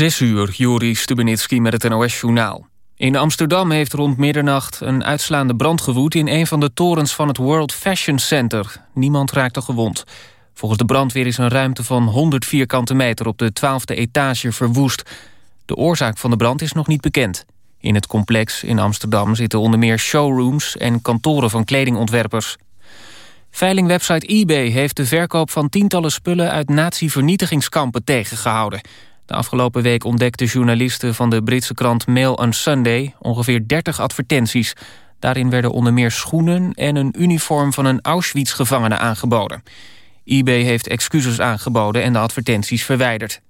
Zes uur, Juri Stubenitski met het NOS-journaal. In Amsterdam heeft rond middernacht een uitslaande brand gewoed... in een van de torens van het World Fashion Center. Niemand raakte gewond. Volgens de brandweer is een ruimte van 100 vierkante meter... op de 12e etage verwoest. De oorzaak van de brand is nog niet bekend. In het complex in Amsterdam zitten onder meer showrooms... en kantoren van kledingontwerpers. Veilingwebsite eBay heeft de verkoop van tientallen spullen... uit nazi-vernietigingskampen tegengehouden... De afgelopen week ontdekten journalisten van de Britse krant Mail on Sunday ongeveer 30 advertenties. Daarin werden onder meer schoenen en een uniform van een Auschwitz-gevangene aangeboden. eBay heeft excuses aangeboden en de advertenties verwijderd.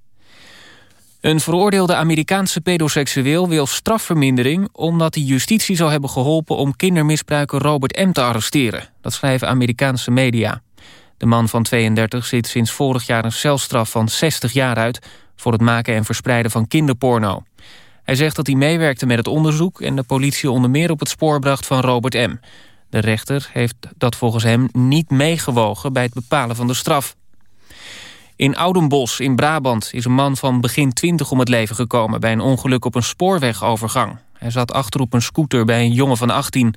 Een veroordeelde Amerikaanse pedoseksueel wil strafvermindering... omdat hij justitie zou hebben geholpen om kindermisbruiker Robert M. te arresteren. Dat schrijven Amerikaanse media. De man van 32 zit sinds vorig jaar een celstraf van 60 jaar uit voor het maken en verspreiden van kinderporno. Hij zegt dat hij meewerkte met het onderzoek... en de politie onder meer op het spoor bracht van Robert M. De rechter heeft dat volgens hem niet meegewogen... bij het bepalen van de straf. In Oudenbos in Brabant is een man van begin 20 om het leven gekomen... bij een ongeluk op een spoorwegovergang. Hij zat achter op een scooter bij een jongen van 18.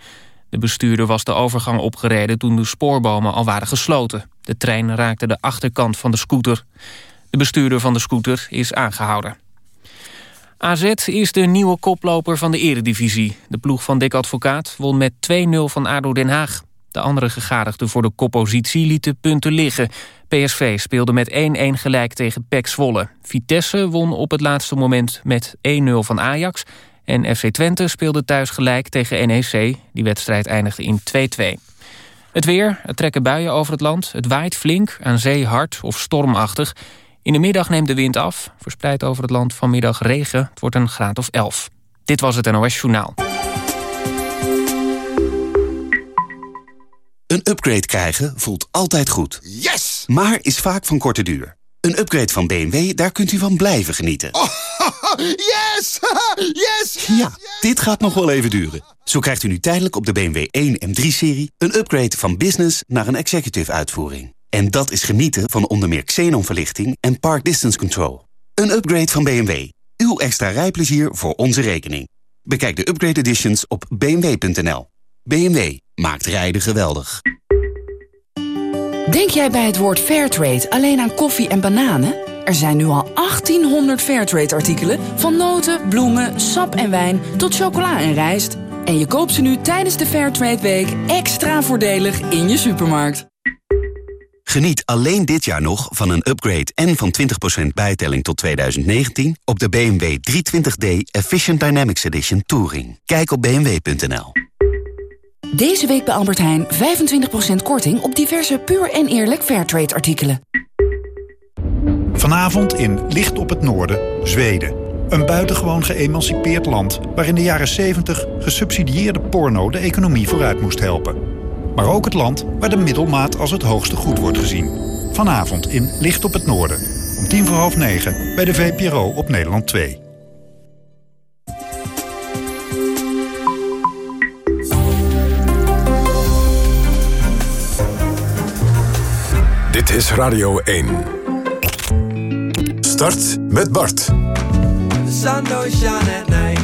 De bestuurder was de overgang opgereden toen de spoorbomen al waren gesloten. De trein raakte de achterkant van de scooter. De bestuurder van de scooter is aangehouden. AZ is de nieuwe koploper van de eredivisie. De ploeg van Dick Advocaat won met 2-0 van ADO Den Haag. De andere gegadigden voor de koppositie lieten punten liggen. PSV speelde met 1-1 gelijk tegen PEC Zwolle. Vitesse won op het laatste moment met 1-0 van Ajax. En FC Twente speelde thuis gelijk tegen NEC. Die wedstrijd eindigde in 2-2. Het weer, er trekken buien over het land. Het waait flink, aan zee hard of stormachtig. In de middag neemt de wind af. Verspreid over het land vanmiddag regen. Het wordt een graad of 11. Dit was het NOS Journaal. Een upgrade krijgen voelt altijd goed. Yes! Maar is vaak van korte duur. Een upgrade van BMW, daar kunt u van blijven genieten. Oh, yes! yes! Ja, dit gaat nog wel even duren. Zo krijgt u nu tijdelijk op de BMW 1 M3-serie... een upgrade van business naar een executive uitvoering. En dat is genieten van onder meer xenonverlichting en park distance control. Een upgrade van BMW. Uw extra rijplezier voor onze rekening. Bekijk de upgrade editions op bmw.nl. BMW maakt rijden geweldig. Denk jij bij het woord Fairtrade alleen aan koffie en bananen? Er zijn nu al 1800 Fairtrade-artikelen... van noten, bloemen, sap en wijn tot chocola en rijst. En je koopt ze nu tijdens de Fairtrade Week extra voordelig in je supermarkt. Geniet alleen dit jaar nog van een upgrade en van 20% bijtelling tot 2019 op de BMW 320d Efficient Dynamics Edition Touring. Kijk op bmw.nl. Deze week bij Albert Heijn 25% korting op diverse puur en eerlijk Fairtrade artikelen. Vanavond in Licht op het Noorden, Zweden. Een buitengewoon geëmancipeerd land waar in de jaren 70 gesubsidieerde porno de economie vooruit moest helpen. Maar ook het land waar de middelmaat als het hoogste goed wordt gezien. Vanavond in Licht op het Noorden. Om tien voor half negen bij de VPRO op Nederland 2. Dit is Radio 1. Start met Bart. The sun don't shine at night.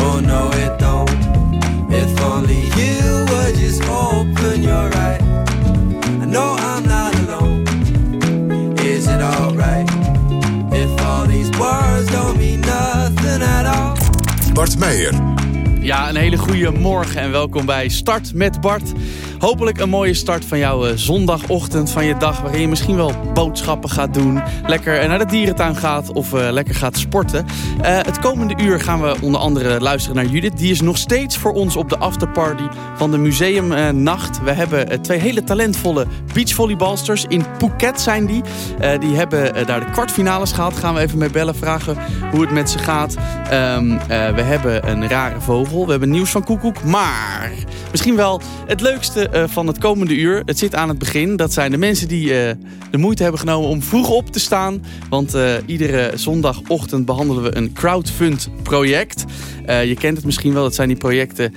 Oh no, it don't. If only you would just open your eyes. I know I'm not alone. Is it alright? If all these words don't mean nothing at all. Bart Meijer. Ja, een hele goede morgen en welkom bij Start met Bart. Hopelijk een mooie start van jouw eh, zondagochtend van je dag... waarin je misschien wel boodschappen gaat doen... lekker naar de dierentuin gaat of uh, lekker gaat sporten. Het komende uur gaan we onder andere luisteren naar Judith. Die is nog steeds voor ons op de afterparty van de museumnacht. we hebben twee hele talentvolle beachvolleybalsters. In Phuket zijn die. die hebben daar de kwartfinales gehaald. Gaan we even mee bellen, vragen hoe het met ze gaat. Um, we hebben een rare vogel. We hebben nieuws van Koekoek. Maar misschien wel het leukste eh, van het komende uur. Het zit aan het begin. Dat zijn de mensen die eh, de moeite hebben genomen om vroeg op te staan. Want eh, iedere zondagochtend behandelen we een crowdfund project. je kent het misschien wel. Dat zijn die projecten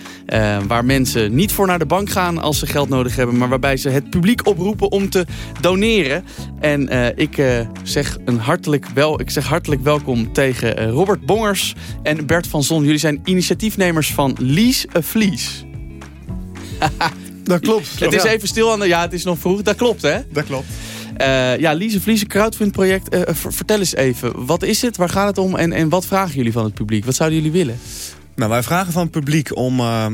waar mensen niet voor naar de bank gaan als ze geld nodig hebben. Maar waarbij ze het publiek oproepen om te doneren. En ik, zeg een hartelijk wel, ik zeg hartelijk welkom tegen Robert Bongers en Bert van Zon. Jullie zijn initiatiefnemers van Lease a Vlies. dat klopt. Het is even stil aan de... Ja, het is nog vroeg. Dat klopt, hè? Dat klopt. Uh, ja, Lize Vlies, crowdfund project. Uh, vertel eens even, wat is het? Waar gaat het om? En, en wat vragen jullie van het publiek? Wat zouden jullie willen? Nou, wij vragen van het publiek om uh,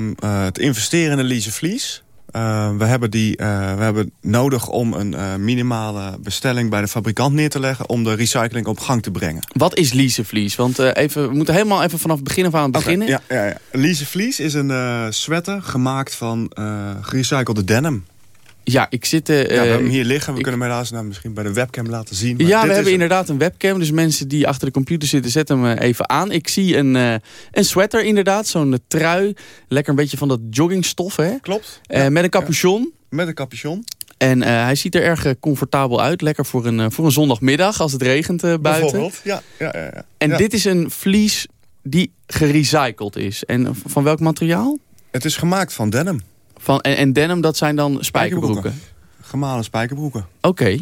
te investeren in de Lize Vlies. Uh, we, hebben die, uh, we hebben nodig om een uh, minimale bestelling bij de fabrikant neer te leggen... om de recycling op gang te brengen. Wat is Liesevlies? Want even, we moeten helemaal even vanaf het begin af aan beginnen. Okay, ja, ja, ja. Is een sweater gemaakt van gerecyclede denim. Ja, ik zit... Uh, ja, we hebben hem hier liggen. We kunnen hem helaas nou, misschien bij de webcam laten zien. ja, we hebben inderdaad een webcam. Dus mensen die achter de computer zitten, zet hem uh, even aan. Ik zie een, uh, een sweater inderdaad. Zo'n trui. Lekker een beetje van dat joggingstof, hè? Klopt. Ja, met een capuchon. Met een capuchon. En hij ziet er erg comfortabel uit. Lekker voor een, voor een zondagmiddag als het regent buiten. Bijvoorbeeld, ja. ja, ja, ja. En dit is een vlies die gerecycled is. En van welk materiaal? Het is gemaakt van denim. Van, en, en denim, dat zijn dan spijkerbroeken? Gemalen spijkerbroeken. Oké.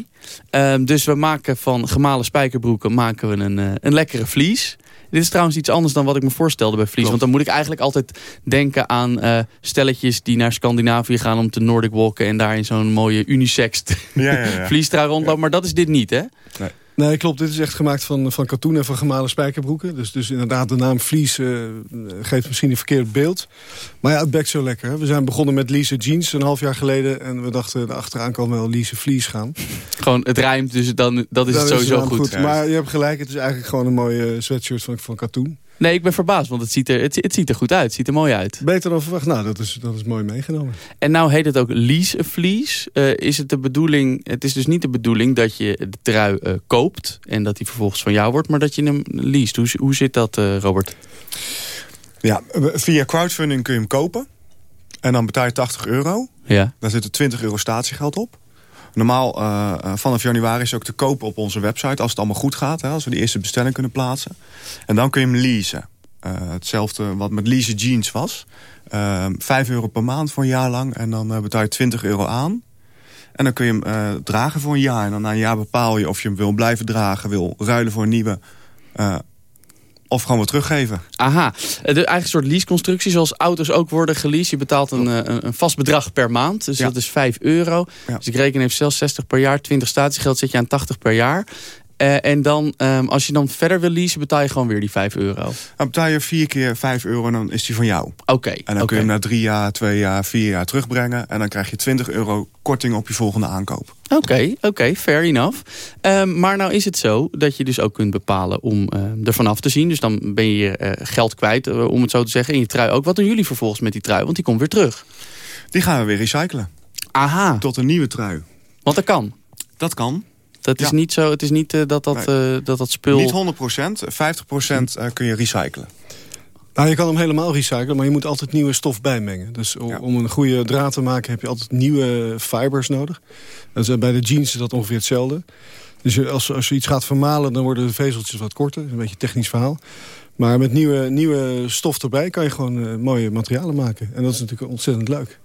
Okay. dus we maken van gemalen spijkerbroeken maken we een, uh, een lekkere vlies. Dit is trouwens iets anders dan wat ik me voorstelde bij vlies. Want dan moet ik eigenlijk altijd denken aan uh, stelletjes die naar Scandinavië gaan om te Nordic walken. En daar in zo'n mooie unisex ja, ja, ja. vliestrui rondlopen. Maar dat is dit niet, hè? Nee. Nee, klopt. Dit is echt gemaakt van, van katoen en van gemalen spijkerbroeken. Dus, dus inderdaad, de naam Vlies uh, geeft misschien een verkeerd beeld. Maar ja, het bekt zo lekker. Hè? We zijn begonnen met Lise Jeans een half jaar geleden. En we dachten, achteraan kan wel Lise Vlies gaan. Gewoon, het rijmt, dus dan, dat is het sowieso goed. goed. Maar je hebt gelijk, het is eigenlijk gewoon een mooie sweatshirt van, van katoen. Nee, ik ben verbaasd, want het ziet, er, het, het, ziet er goed uit. Het ziet er mooi uit. Beter dan verwacht. Nou, dat is, dat is mooi meegenomen. En nou heet het ook lease vlies. Uh, is het de bedoeling, het is dus niet de bedoeling dat je de trui uh, koopt... en dat die vervolgens van jou wordt, maar dat je hem leest. Hoe, hoe zit dat, uh, Robert? Ja, via crowdfunding kun je hem kopen. En dan betaal je 80 euro. Ja. Daar zit er 20 euro statiegeld op. Normaal uh, vanaf januari is ook te kopen op onze website... als het allemaal goed gaat, hè, als we die eerste bestelling kunnen plaatsen. En dan kun je hem leasen. Uh, hetzelfde wat met leasen jeans was. Uh, 5 euro per maand voor een jaar lang. En dan betaal je 20 euro aan. En dan kun je hem dragen voor een jaar. En dan na een jaar bepaal je of je hem wil blijven dragen... wil ruilen voor een nieuwe of gewoon weer teruggeven. Aha, de eigen soort leaseconstructie zoals auto's ook worden geleased. Je betaalt een, een, een vast bedrag per maand, dus dat is 5 euro. Ja. Dus ik reken even zelfs 60 per jaar, 20 statiegeld zet je aan 80 per jaar. Uh, en dan, um, als je dan verder wil leasen, betaal je gewoon weer die 5 euro. Dan betaal je vier keer 5 euro en dan is die van jou. Oké. Okay, en dan okay. kun je hem na drie jaar, twee jaar, vier jaar terugbrengen. En dan krijg je 20 euro korting op je volgende aankoop. Oké, okay, oké, fair enough. Um, maar nou is het zo dat je dus ook kunt bepalen om uh, er vanaf te zien. Dus dan ben je uh, geld kwijt, uh, om het zo te zeggen, in je trui ook. Wat doen jullie vervolgens met die trui? Want die komt weer terug. Die gaan we weer recyclen. Aha. Tot een nieuwe trui. Want dat kan? Dat kan. Dat is Ja. niet zo, het is niet uh, dat, dat, Nee. uh, dat dat spul... Niet 100% 50% uh, kun je recyclen. Nou, je kan hem helemaal recyclen, maar je moet altijd nieuwe stof bijmengen. Dus Ja. om een goede draad te maken heb je altijd nieuwe fibers nodig. Dus, eh, bij de jeans is dat ongeveer hetzelfde. Dus als, als je iets gaat vermalen, dan worden de vezeltjes wat korter. Dat is een beetje een technisch verhaal. Maar met nieuwe, nieuwe stof erbij kan je gewoon eh, mooie materialen maken. En dat is natuurlijk ontzettend leuk.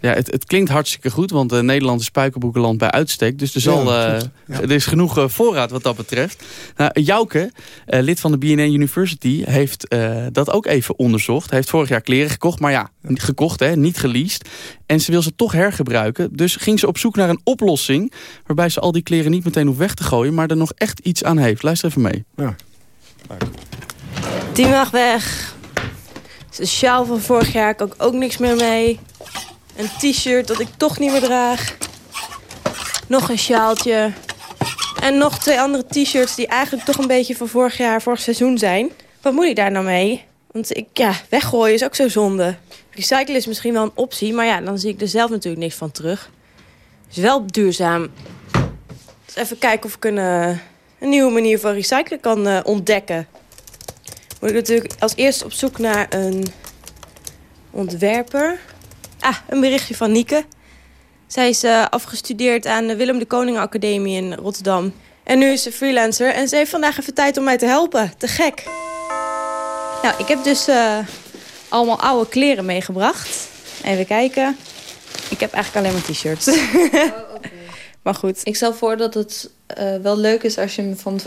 Ja, het, het klinkt hartstikke goed, want uh, Nederland is spijkerbroekenland bij uitstek. Dus er, zal, Ja, eh. Ja. er is genoeg eh, voorraad wat dat betreft. Nou, Jouke, eh, lid van de BNN University, heeft eh, dat ook even onderzocht. Hij heeft vorig jaar kleren gekocht, maar ja, niet gekocht, hè, niet geleased. En ze wil ze toch hergebruiken. Dus ging ze op zoek naar een oplossing... waarbij ze al die kleren niet meteen hoeft weg te gooien... maar er nog echt iets aan heeft. Luister even mee. Ja. Die mag weg. De sjaal van vorig jaar kan ik ook niks meer mee. Een t-shirt dat ik toch niet meer draag. Nog een sjaaltje. En nog twee andere t-shirts die eigenlijk toch een beetje van vorig jaar, vorig seizoen zijn. Wat moet ik daar nou mee? Want ik, ja, weggooien is ook zo zonde. Recyclen is misschien wel een optie, maar ja, dan zie ik er zelf natuurlijk niks van terug. Is wel duurzaam. Dus even kijken of ik een, eh, een nieuwe manier van recyclen kan eh, ontdekken. Moet ik natuurlijk als eerste op zoek naar een ontwerper. Ah, een berichtje van Nieke. Zij is uh, afgestudeerd aan de Willem de Koning Academie in Rotterdam. En nu is ze freelancer en ze heeft vandaag even tijd om mij te helpen. Te gek. Nou, ik heb dus uh, allemaal oude kleren meegebracht. Even kijken. Ik heb eigenlijk alleen maar t-shirts. Oh, okay. maar goed. Ik stel voor dat het uh, wel leuk is als je van...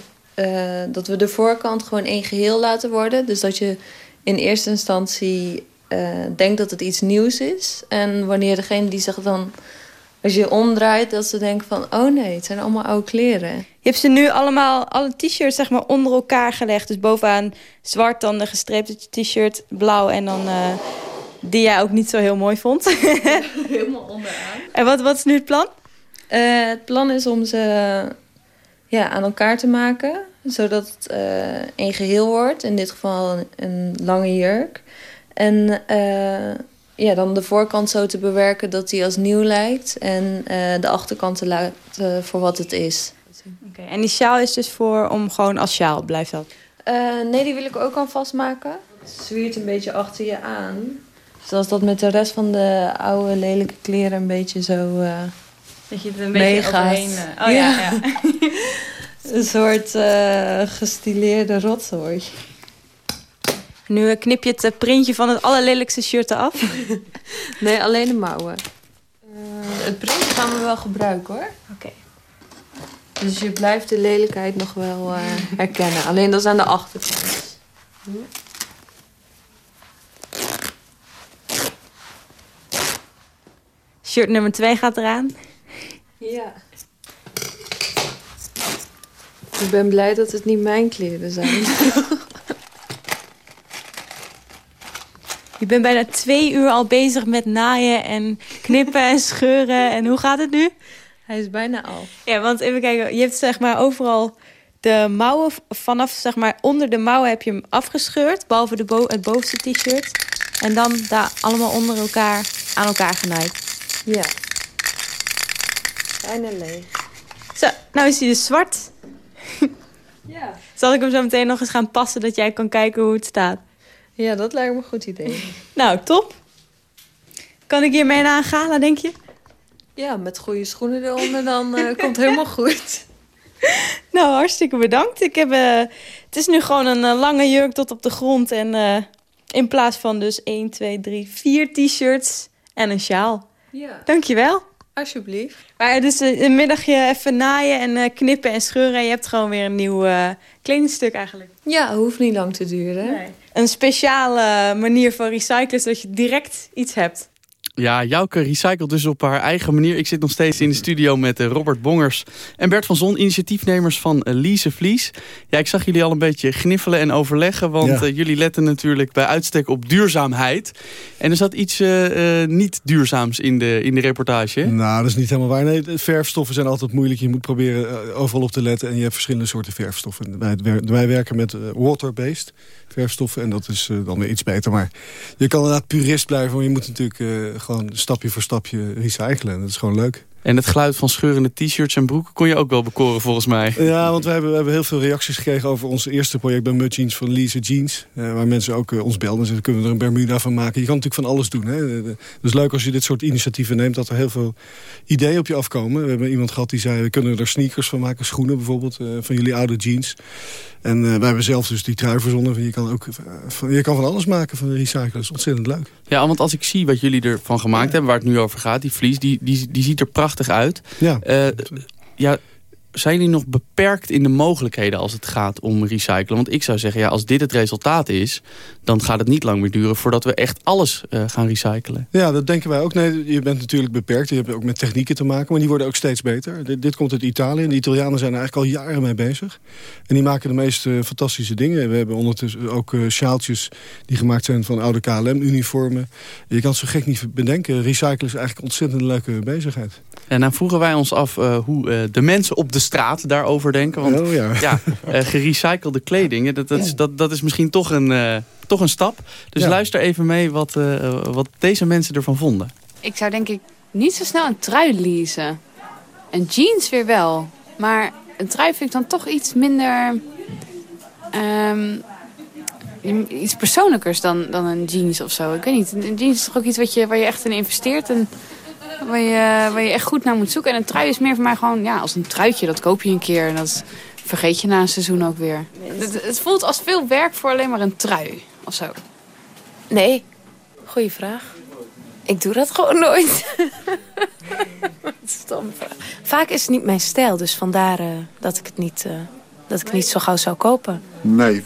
dat we de voorkant gewoon één geheel laten worden. Dus dat je in eerste instantie denkt dat het iets nieuws is. En wanneer degene die zich dan als je omdraait, dat ze denken van... oh nee, het zijn allemaal oude kleren. Je hebt ze nu allemaal, alle t-shirts zeg maar onder elkaar gelegd. Dus bovenaan zwart, dan de gestreepte t-shirt, blauw en dan... Uh, die jij ook niet zo heel mooi vond. Helemaal onderaan. En wat, wat is nu het plan? Uh, het plan is om ze ja, aan elkaar te maken. Zodat het uh, een geheel wordt. In dit geval een, een lange jurk. En ja, dan de voorkant zo te bewerken dat die als nieuw lijkt. En uh, de achterkant te laten voor wat het is. Okay, en die sjaal is dus voor om gewoon als sjaal, blijft dat? Uh, nee, die wil ik ook al vastmaken. Het zwiert een beetje achter je aan. Zoals dat met de rest van de oude lelijke kleren een beetje zo uh, Dat je het een beetje overheen... Oh ja, ja. ja. een soort gestileerde rotzooi. Nu knip je het eh, printje van het allerlelijkste shirt af. nee, alleen de mouwen. Uh, het printje gaan we wel gebruiken hoor. Oké. Dus je blijft de lelijkheid nog wel uh, herkennen. Alleen dat is aan de achterkant. Shirt nummer 2 gaat eraan. Ja. Ik ben blij dat het niet mijn kleren zijn. Je bent bijna twee uur al bezig met naaien en knippen en scheuren. En hoe gaat het nu? Hij is bijna al. Ja, want even kijken. Je hebt zeg maar overal de mouwen vanaf zeg maar onder de mouwen heb je hem afgescheurd. Behalve de bo het bovenste t-shirt. En dan daar allemaal onder elkaar aan elkaar genaaid. Ja. Bijna leeg. Zo, nou is hij dus zwart. Ja. Zal ik hem zo meteen nog eens gaan passen dat jij kan kijken hoe het staat? Ja, dat lijkt me een goed idee. nou, top. Kan ik hiermee naar een gala, denk je? Ja, met goede schoenen eronder, dan uh, komt het helemaal goed. Nou, hartstikke bedankt. Ik heb, uh, het is nu gewoon een uh, lange jurk tot op de grond. En in plaats van dus 1, 2, 3, 4 t-shirts en een sjaal. Ja. Dankjewel. Alsjeblieft. Maar dus een middagje even naaien en knippen en scheuren. En je hebt gewoon weer een nieuw kledingstuk eigenlijk. Ja, hoeft niet lang te duren. Nee een speciale manier van recyclen, zodat je direct iets hebt. Ja, Jouke recycelt dus op haar eigen manier. Ik zit nog steeds in de studio met eh, Robert Bongers en Bert van Zon, initiatiefnemers van uh, Liese Vlies. Ja, ik zag jullie al een beetje gniffelen en overleggen, want eh, jullie letten natuurlijk bij uitstek op duurzaamheid. En er zat iets niet duurzaams in de, in de reportage. Nou, dat is niet helemaal waar. Nee, verfstoffen zijn altijd moeilijk. Je moet proberen overal op te letten en je hebt verschillende soorten verfstoffen. Wij, wij werken met water-based verfstoffen. En dat is uh, dan weer iets beter. Maar je kan inderdaad purist blijven. Maar je moet natuurlijk uh, gewoon stapje voor stapje recyclen. Dat is gewoon leuk. En het geluid van scheurende t-shirts en broeken kon je ook wel bekoren volgens mij. Ja, want we hebben, we hebben heel veel reacties gekregen over ons eerste project bij Mud Jeans van Lise Jeans. Uh, waar mensen ook uh, ons belden en zeggen, kunnen we er een Bermuda van maken. Je kan natuurlijk van alles doen. Hè. Dus leuk als je dit soort initiatieven neemt, dat er heel veel ideeën op je afkomen. We hebben iemand gehad die zei, we kunnen er sneakers van maken, schoenen bijvoorbeeld, uh, van jullie oude jeans. En wij hebben zelf dus die trui verzonnen. Je kan, ook, van, je kan van alles maken van recyclen. Dat is ontzettend leuk. Ja, want als ik zie wat jullie ervan gemaakt ja. hebben, waar het nu over gaat, die vlies, die, die, die ziet er prachtig uit. Ja. Uh, ja, zijn jullie nog beperkt in de mogelijkheden als het gaat om recyclen? Want ik zou zeggen, ja, als dit het resultaat is... dan gaat het niet lang meer duren voordat we echt alles uh, gaan recyclen. Ja, dat denken wij ook. Nee, je bent natuurlijk beperkt. Je hebt ook met technieken te maken, maar die worden ook steeds beter. Dit, dit komt uit Italië. De Italianen zijn er eigenlijk al jaren mee bezig. En die maken de meest uh, fantastische dingen. We hebben ondertussen ook uh, sjaaltjes die gemaakt zijn van oude KLM-uniformen. Je kan het zo gek niet bedenken. Recyclen is eigenlijk een ontzettend leuke bezigheid. En dan vroegen wij ons af hoe de mensen op de straat daarover denken. Want oh, ja, ja uh, gerecyclede kleding, dat, dat, is, dat, dat is misschien toch een, uh, toch een stap. Dus ja. luister even mee wat, uh, wat deze mensen ervan vonden. Ik zou denk ik niet zo snel een trui leasen. Een jeans weer wel. Maar een trui vind ik dan toch iets minder... Um, iets persoonlijkers dan, dan een jeans of zo. Ik weet niet, een jeans is toch ook iets wat je, waar je echt in investeert. En waar je, waar je echt goed naar moet zoeken. En een trui is meer voor mij gewoon ja, als een truitje. Dat koop je een keer en dat vergeet je na een seizoen ook weer. Het, het voelt als veel werk voor alleen maar een trui of zo. Nee, goeie vraag. Ik doe dat gewoon nooit. Stom vraag. Vaak is het niet mijn stijl, dus vandaar eh, dat ik het niet, eh, dat ik het niet zo gauw zou kopen. Nee,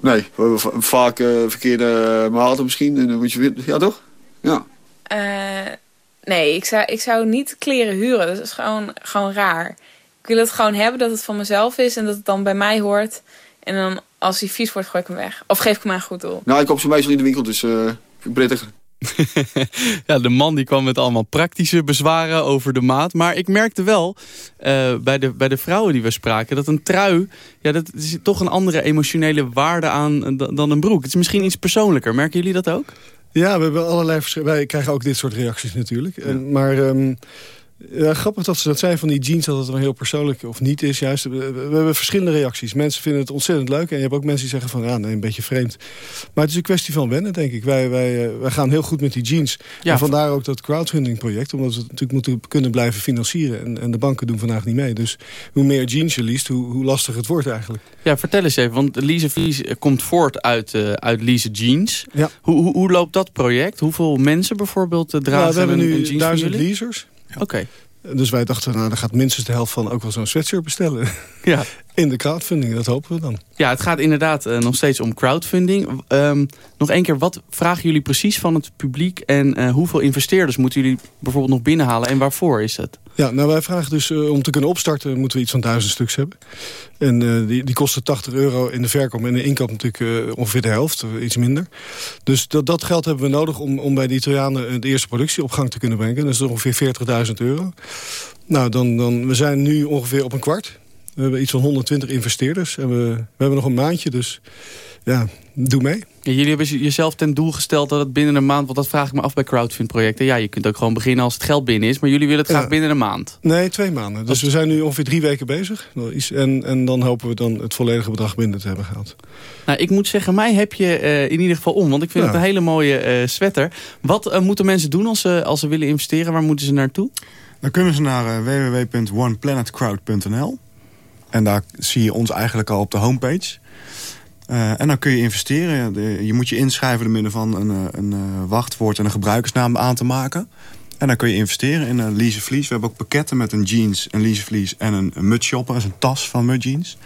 nee. Vaak eh, verkeerde maten misschien. En dan moet je weer, ja toch? Ja. Eh, nee, ik zou, ik zou niet kleren huren. Dat is gewoon, gewoon raar. Ik wil het gewoon hebben dat het van mezelf is en dat het dan bij mij hoort. En dan als die vies wordt, gooi ik hem weg. Of geef ik hem aan een goed doel. Nou, ik koop ze meestal in de winkel, dus eh ik prettig. Ja, de man die kwam met allemaal praktische bezwaren over de maat. Maar ik merkte wel eh, bij, de, bij de vrouwen die we spraken... dat een trui, ja, dat zit toch een andere emotionele waarde aan eh, dan dan een broek. Het is misschien iets persoonlijker. Merken jullie dat ook? Ja, we hebben allerlei Wij krijgen ook dit soort reacties natuurlijk. En, maar ehm, ja, grappig dat ze dat zijn van die jeans, dat het wel heel persoonlijk of niet is. Juist, we, hebben verschillende reacties. Mensen vinden het ontzettend leuk. En je hebt ook mensen die zeggen van, ja, nee, een beetje vreemd. Maar het is een kwestie van wennen, denk ik. Wij, wij, eh, wij gaan heel goed met die jeans. Ja, en vandaar ook dat crowdfunding project. Omdat we het natuurlijk moeten kunnen blijven financieren. En, en de banken doen vandaag niet mee. Dus hoe meer jeans je liest, hoe, hoe lastiger het wordt eigenlijk. Ja, vertel eens even. Want Lise Vlies eh, komt voort uit, eh uit Lise Jeans. Ja. Hoe, hoe, hoe loopt dat project? Hoeveel mensen bijvoorbeeld eh, dragen Ja, we hebben een, een nu jeans van duizend leasers. Oké. Dus wij dachten, nou, dan gaat minstens de helft van ook wel zo'n sweatshirt bestellen. Ja. In de crowdfunding, dat hopen we dan. Ja, het gaat inderdaad eh, nog steeds om crowdfunding. Ehm, nog één keer, wat vragen jullie precies van het publiek... en eh, hoeveel investeerders moeten jullie bijvoorbeeld nog binnenhalen... en waarvoor is het? Ja, nou wij vragen dus eh, om te kunnen opstarten moeten we iets van duizend stuks hebben. En eh, die, die kosten 80 euro in de verkoop en de inkoop natuurlijk eh, ongeveer de helft, iets minder. Dus dat, dat geld hebben we nodig om, om bij de Italianen de eerste productie op gang te kunnen brengen. Dat is ongeveer 40.000 euro. Nou, dan, dan, we zijn nu ongeveer op een kwart. We hebben iets van 120 investeerders. En we, we hebben nog een maandje, dus ja, doe mee. Ja, jullie hebben jezelf ten doel gesteld dat het binnen een maand... want dat vraag ik me af bij crowdfund-projecten. Ja, je kunt ook gewoon beginnen als het geld binnen is... maar jullie willen het graag Ja. binnen een maand. Nee, twee maanden. Dus we zijn nu ongeveer drie weken bezig. En, en dan hopen we dan het volledige bedrag binnen te hebben gehaald. Nou, ik moet zeggen, mij heb je eh, in ieder geval om. Want ik vind Ja. het een hele mooie eh, sweater. Wat eh, moeten mensen doen als ze, als ze willen investeren? Waar moeten ze naartoe? Dan kunnen ze naar www.oneplanetcrowd.nl. En daar zie je ons eigenlijk al op de homepage. Eh, en dan kun je investeren. Je moet je inschrijven door middel van een, eh, een eh, wachtwoord en een gebruikersnaam aan te maken. En dan kun je investeren in een Lise Vlies. We hebben ook pakketten met een jeans, een Lise Vlies en een, een mudshopper. Dat is een tas van mud jeans.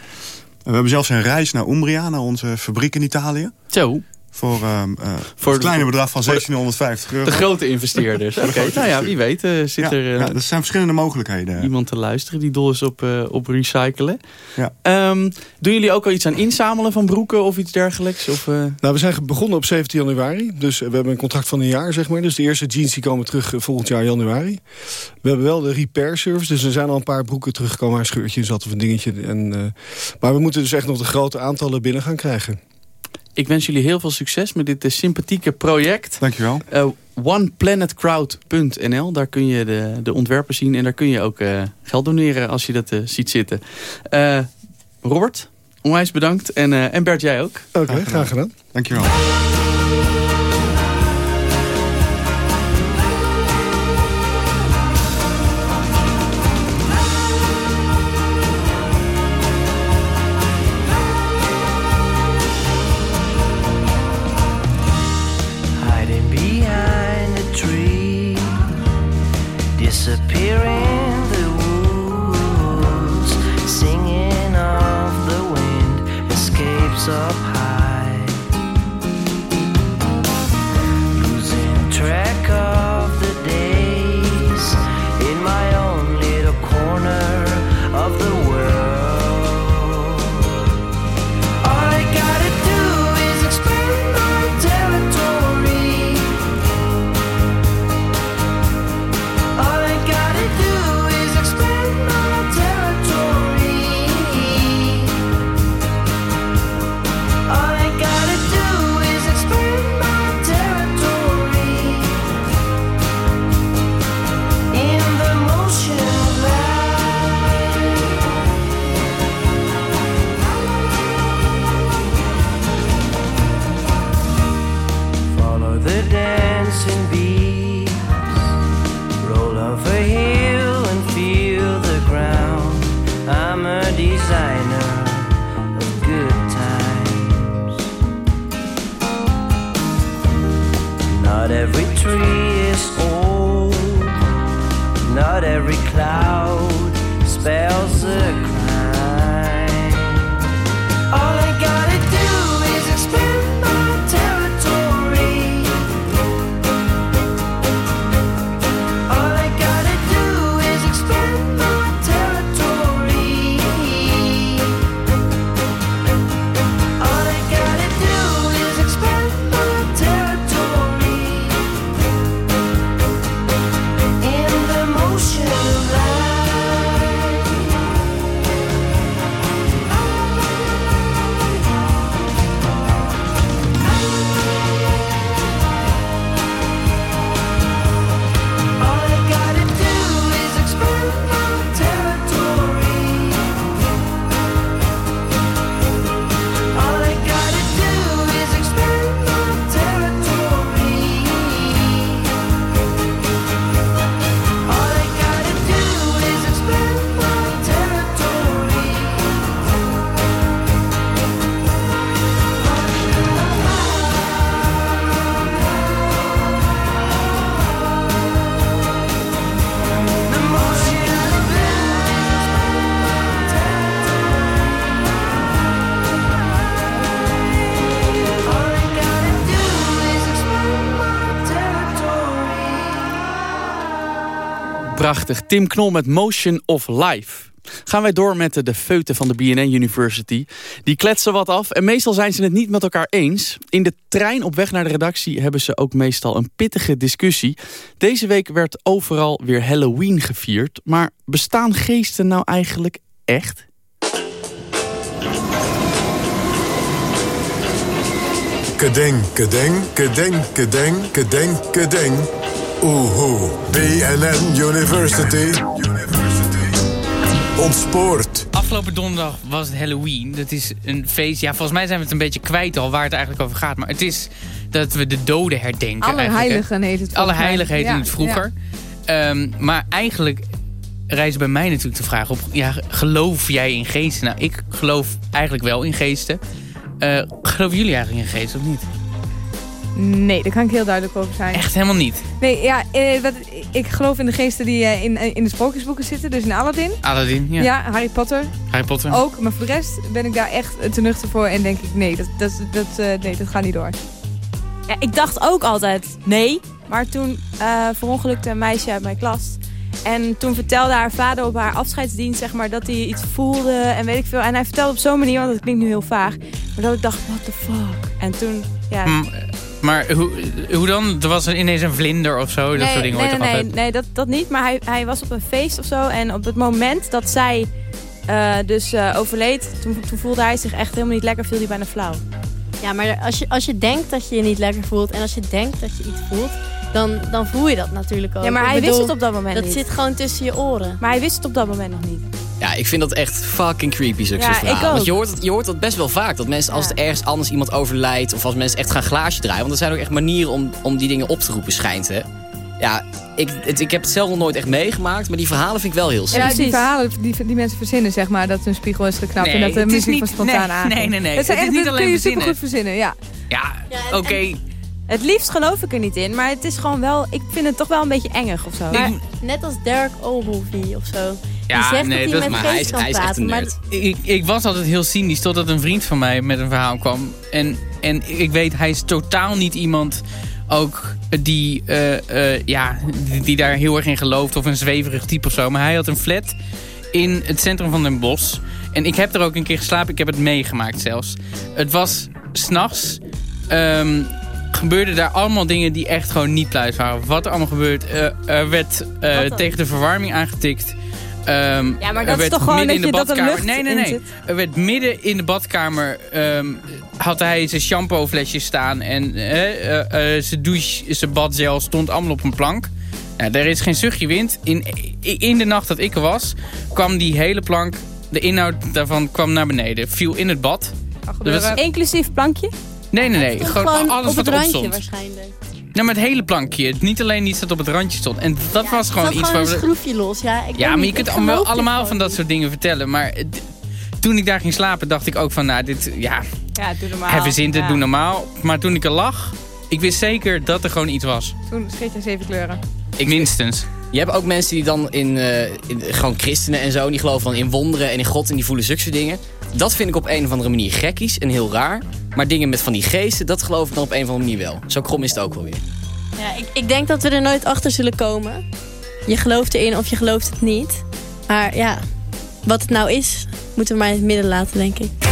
En we hebben zelfs een reis naar Umbria, naar onze fabriek in Italië. Zo. Voor, ehm eh, Voor het kleine bedrag van voor de- 1750 euro. De grote investeerders. Oké, nou ja, wie weet eh, zit Ja, er eh, ja, er zijn verschillende mogelijkheden. iemand te luisteren die dol is op, eh, op recyclen. Ja. Ehm, doen jullie ook al iets aan inzamelen van broeken of iets dergelijks? Of, eh, Nou, we zijn begonnen op 17 januari. Dus we hebben een contract van een jaar, zeg maar. Dus de eerste jeans die komen terug volgend jaar januari. We hebben wel de repair service. Dus er zijn al een paar broeken teruggekomen. Een scheurtje zat of een dingetje. En, eh, maar we moeten dus echt nog de grote aantallen binnen gaan krijgen. Ik wens jullie heel veel succes met dit eh, sympathieke project. Dankjewel. Uh, OnePlanetCrowd.nl. Daar kun je de, de ontwerpen zien. En daar kun je ook eh, geld doneren als je dat eh, ziet zitten. Eh, Robert, onwijs bedankt. En, eh, en Bert, jij ook. Oké, graag gedaan. Dankjewel. Escapes up high, Tim Knol met Motion of Life. Gaan wij door met de feuten van de BNN University. Die kletsen wat af en meestal zijn ze het niet met elkaar eens. In de trein op weg naar de redactie hebben ze ook meestal een pittige discussie. Deze week werd overal weer Halloween gevierd. Maar bestaan geesten nou eigenlijk echt? Kedeng, kedeng, kedeng, kedeng, kedeng, kedeng. Oehoe, BNN University. Ontspoort. Afgelopen donderdag was het Halloween. Dat is een feest. Ja, volgens mij zijn we het een beetje kwijt al waar het eigenlijk over gaat. Maar het is dat we de doden herdenken. Alle heiligen heet het Alle heiligen heette ja, het vroeger. Ehm, maar eigenlijk rijst bij mij natuurlijk de vraag op... Ja, geloof jij in geesten? Nou, ik geloof eigenlijk wel in geesten. Uh, geloven jullie eigenlijk in geesten of niet? Nee, daar kan ik heel duidelijk over zijn. Echt helemaal niet? Nee, ja, eh, wat, ik geloof in de geesten die uh, in, in de sprookjesboeken zitten. Dus in Aladdin. Aladdin, ja. Ja, Harry Potter. Harry Potter. Ook, maar voor de rest ben ik daar echt te nuchter voor. En denk ik, nee, dat, dat, dat, uh, nee, dat gaat niet door. Ja, ik dacht ook altijd nee. Maar toen verongelukte een meisje uit mijn klas. En toen vertelde haar vader op haar afscheidsdienst zeg maar, dat hij iets voelde en weet ik veel. En hij vertelde op zo'n manier, want dat klinkt nu heel vaag. Maar dat ik dacht, what the fuck? En toen, ja... Mm, maar hoe, hoe dan? Er was ineens een vlinder of zo? Dat nee, soort dingen nee, hoort nee, nee, nee, dat, dat niet. Maar hij, hij was op een feest of zo. En op het moment dat zij uh, dus uh, overleed, toen, toen voelde hij zich echt helemaal niet lekker. Viel hij bijna flauw. Ja, maar als je, als je denkt dat je je niet lekker voelt en als je denkt dat je iets voelt, dan, dan voel je dat natuurlijk ook. Ja, maar Ik hij bedoel, wist het op dat moment Dat niet. zit gewoon tussen je oren. Maar hij wist het op dat moment nog niet. Ja, ik vind dat echt fucking creepy, zulke Ja, verhalen. ik ook. Want je hoort, het, je hoort dat best wel vaak. Dat mensen, als Ja. er ergens anders iemand overlijdt... of als mensen echt gaan glaasje draaien... want er zijn ook echt manieren om, om die dingen op te roepen, schijnt, hè. Ja, ik, het, ik heb het zelf nog nooit echt meegemaakt... maar die verhalen vind ik wel heel sick. Ja, die verhalen die, die mensen verzinnen, zeg maar, dat hun spiegel is geknapt Nee, en dat de het muziek niet- van spontaan nee, aangaat. nee, nee, nee. Dat, zijn Het is echt, niet dat alleen kun je verzinnen. supergoed verzinnen, ja. Ja, oké. Het liefst geloof ik er niet in. Maar het is gewoon wel... Ik vind het toch wel een beetje engig of zo. Maar net als Derek Ogilvy of zo. Ja, die zegt nee, dat dat- hij met maar hij is- hij is echt een nerd. Ik, ik was altijd heel cynisch totdat een vriend van mij met een verhaal kwam. En, en ik weet, hij is totaal niet iemand ook die, eh, eh, ja, die, die daar heel erg in gelooft of een zweverig type of zo. Maar hij had een flat in het centrum van Den Bosch. En ik heb er ook een keer geslapen. Ik heb het meegemaakt zelfs. Het was s'nachts. Um, gebeurden daar allemaal dingen die echt gewoon niet pluis waren. Wat er allemaal gebeurt. eh, er werd eh, tegen de verwarming aangetikt. Ehm, Ja, maar dat is toch gewoon dat in de je- dat er badkamer. lucht nee, nee, nee. Er werd midden in de badkamer. ehm, had hij zijn shampooflesje staan. En eh, eh, zijn douche, zijn badgel stond allemaal op een plank. Nou, er is geen zuchtje wind. In, in de nacht dat ik er was, kwam die hele plank. De inhoud daarvan kwam naar beneden. Viel in het bad. Er was- Inclusief plankje? Nee, nee, nee. Gewoon, alles op wat het erop stond. waarschijnlijk. Nou, maar het hele plankje. Niet alleen iets dat op het randje stond. En dat was gewoon iets gewoon waar een we... schroefje los. Ja, ik Ja, maar je kunt ik allemaal, allemaal van dat soort dingen vertellen. Maar toen ik daar ging slapen, dacht ik ook van... Nou, dit, ja, Ja, doe normaal. verzint het, Ja. doe normaal. Maar toen ik er lag, ik wist zeker dat er gewoon iets was. Toen scheet je zeven kleuren. Ik Minstens. Je hebt ook mensen die dan in, eh, in gewoon christenen en zo, die geloven dan in wonderen en in God en die voelen zulke soort dingen. Dat vind ik op een of andere manier gekkies en heel raar. Maar dingen met van die geesten, dat geloof ik dan op een of andere manier wel. Zo krom is het ook wel weer. Ja, ik, ik denk dat we er nooit achter zullen komen. Je gelooft erin of je gelooft het niet. Maar ja, wat het nou is, moeten we maar in het midden laten, denk ik.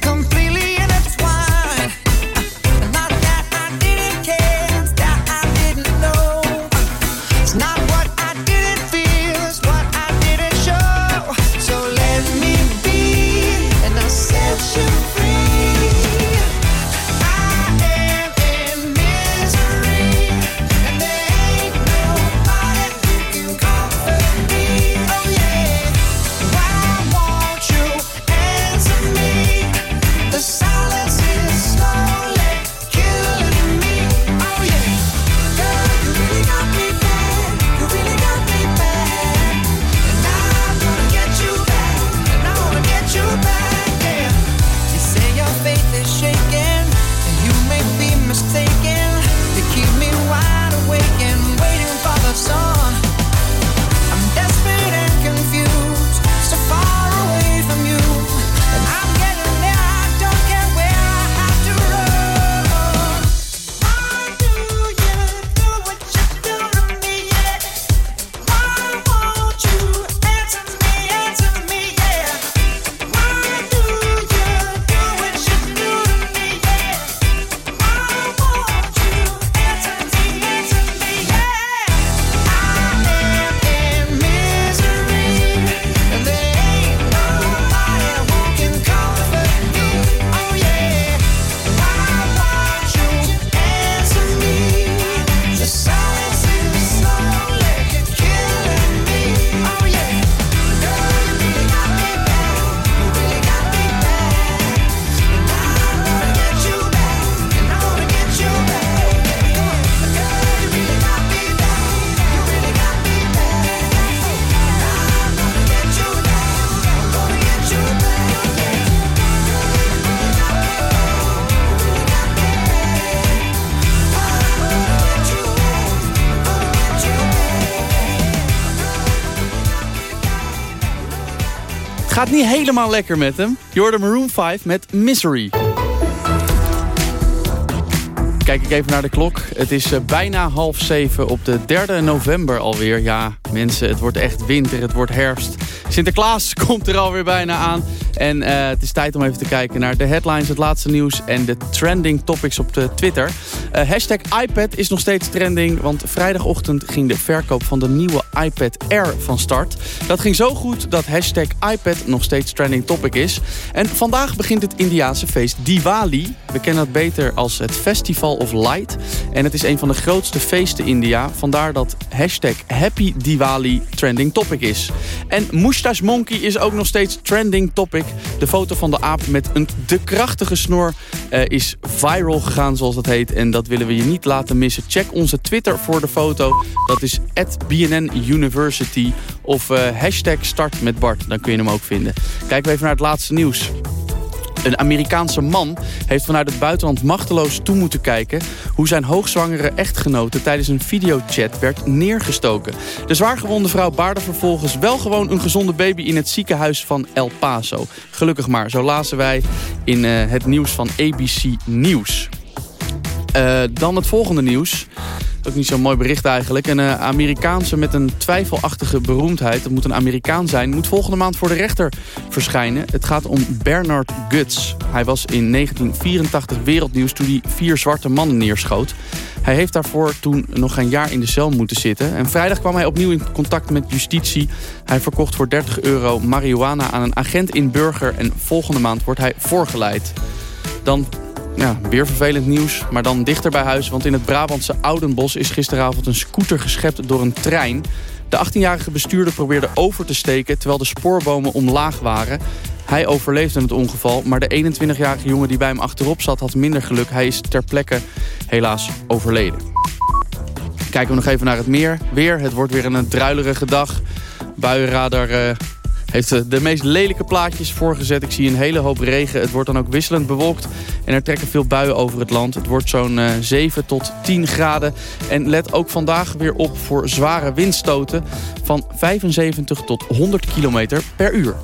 Gaat niet helemaal lekker met hem. Hoorde Maroon 5 met Misery. Kijk ik even naar de klok. Het is eh, bijna half zeven op de 3 november alweer. Ja, mensen, het wordt echt winter, het wordt herfst. Sinterklaas komt er alweer bijna aan. En uh, het is tijd om even te kijken naar de headlines, het laatste nieuws... en de trending topics op de Twitter. Uh, hashtag iPad is nog steeds trending... want vrijdagochtend ging de verkoop van de nieuwe iPad Air van start. Dat ging zo goed dat hashtag iPad nog steeds trending topic is. En vandaag begint het Indiaanse feest Diwali. We kennen het beter als het Festival of Light. En het is een van de grootste feesten in India. Vandaar dat hashtag Happy Diwali trending topic is. En Moustache Monkey is ook nog steeds trending topic. De foto van de aap met een de krachtige snor uh, is viral gegaan zoals dat heet. En dat willen we je niet laten missen. Check onze Twitter voor de foto. Dat is BNN University of uh, hashtag start met Bart. Dan kun je hem ook vinden. Kijken we even naar het laatste nieuws. Een Amerikaanse man heeft vanuit het buitenland machteloos toe moeten kijken... hoe zijn hoogzwangere echtgenote tijdens een videochat werd neergestoken. De zwaargewonde vrouw baarde vervolgens wel gewoon een gezonde baby... in het ziekenhuis van El Paso. Gelukkig maar, zo lazen wij in uh, het nieuws van ABC Nieuws. Uh, dan het volgende nieuws. Ook niet zo'n mooi bericht eigenlijk. Een uh, Amerikaanse met een twijfelachtige beroemdheid, dat moet een Amerikaan zijn, moet volgende maand voor de rechter verschijnen. Het gaat om Bernard Guts. Hij was in 1984 wereldnieuws toen hij vier zwarte mannen neerschoot. Hij heeft daarvoor toen nog een jaar in de cel moeten zitten. En vrijdag kwam hij opnieuw in contact met justitie. Hij verkocht voor 30 euro marihuana aan een agent in Burger. En volgende maand wordt hij voorgeleid. Dan ja, weer vervelend nieuws, maar dan dichter bij huis. Want in het Brabantse Oudenbos is gisteravond een scooter geschept door een trein. De 18-jarige bestuurder probeerde over te steken terwijl de spoorbomen omlaag waren. Hij overleefde het ongeval, maar de 21-jarige jongen die bij hem achterop zat had minder geluk. Hij is ter plekke helaas overleden. Kijken we nog even naar het meer. Weer, het wordt weer een druilerige dag. Buienradar uh, heeft de meest lelijke plaatjes voorgezet. Ik zie een hele hoop regen. Het wordt dan ook wisselend bewolkt. En er trekken veel buien over het land. Het wordt zo'n uh, 7 tot 10 graden. En let ook vandaag weer op voor zware windstoten van 75 tot 100 kilometer per uur.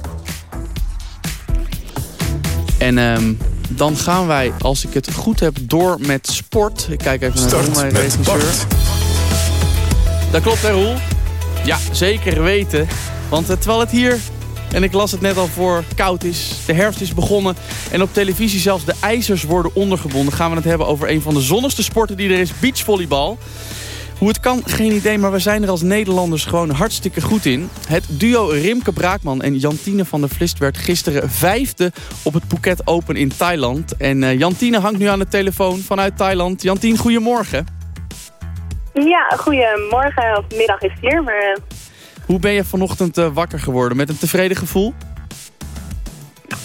En um, dan gaan wij, als ik het goed heb, door met sport. Ik kijk even naar mijn regisseur. Dat klopt, hè Roel? Ja, zeker weten. Want uh, terwijl het hier, en ik las het net al voor, koud is, de herfst is begonnen... en op televisie zelfs de ijzers worden ondergebonden... gaan we het hebben over een van de zonnigste sporten die er is, beachvolleybal. Hoe het kan, geen idee, maar we zijn er als Nederlanders gewoon hartstikke goed in. Het duo Rimke Braakman en Jantine van der Vlist werd gisteren vijfde op het Phuket Open in Thailand. En uh, Jantine hangt nu aan de telefoon vanuit Thailand. Jantine, goedemorgen. Ja, goedemorgen of middag is hier, maar... Hoe ben je vanochtend uh, wakker geworden? Met een tevreden gevoel?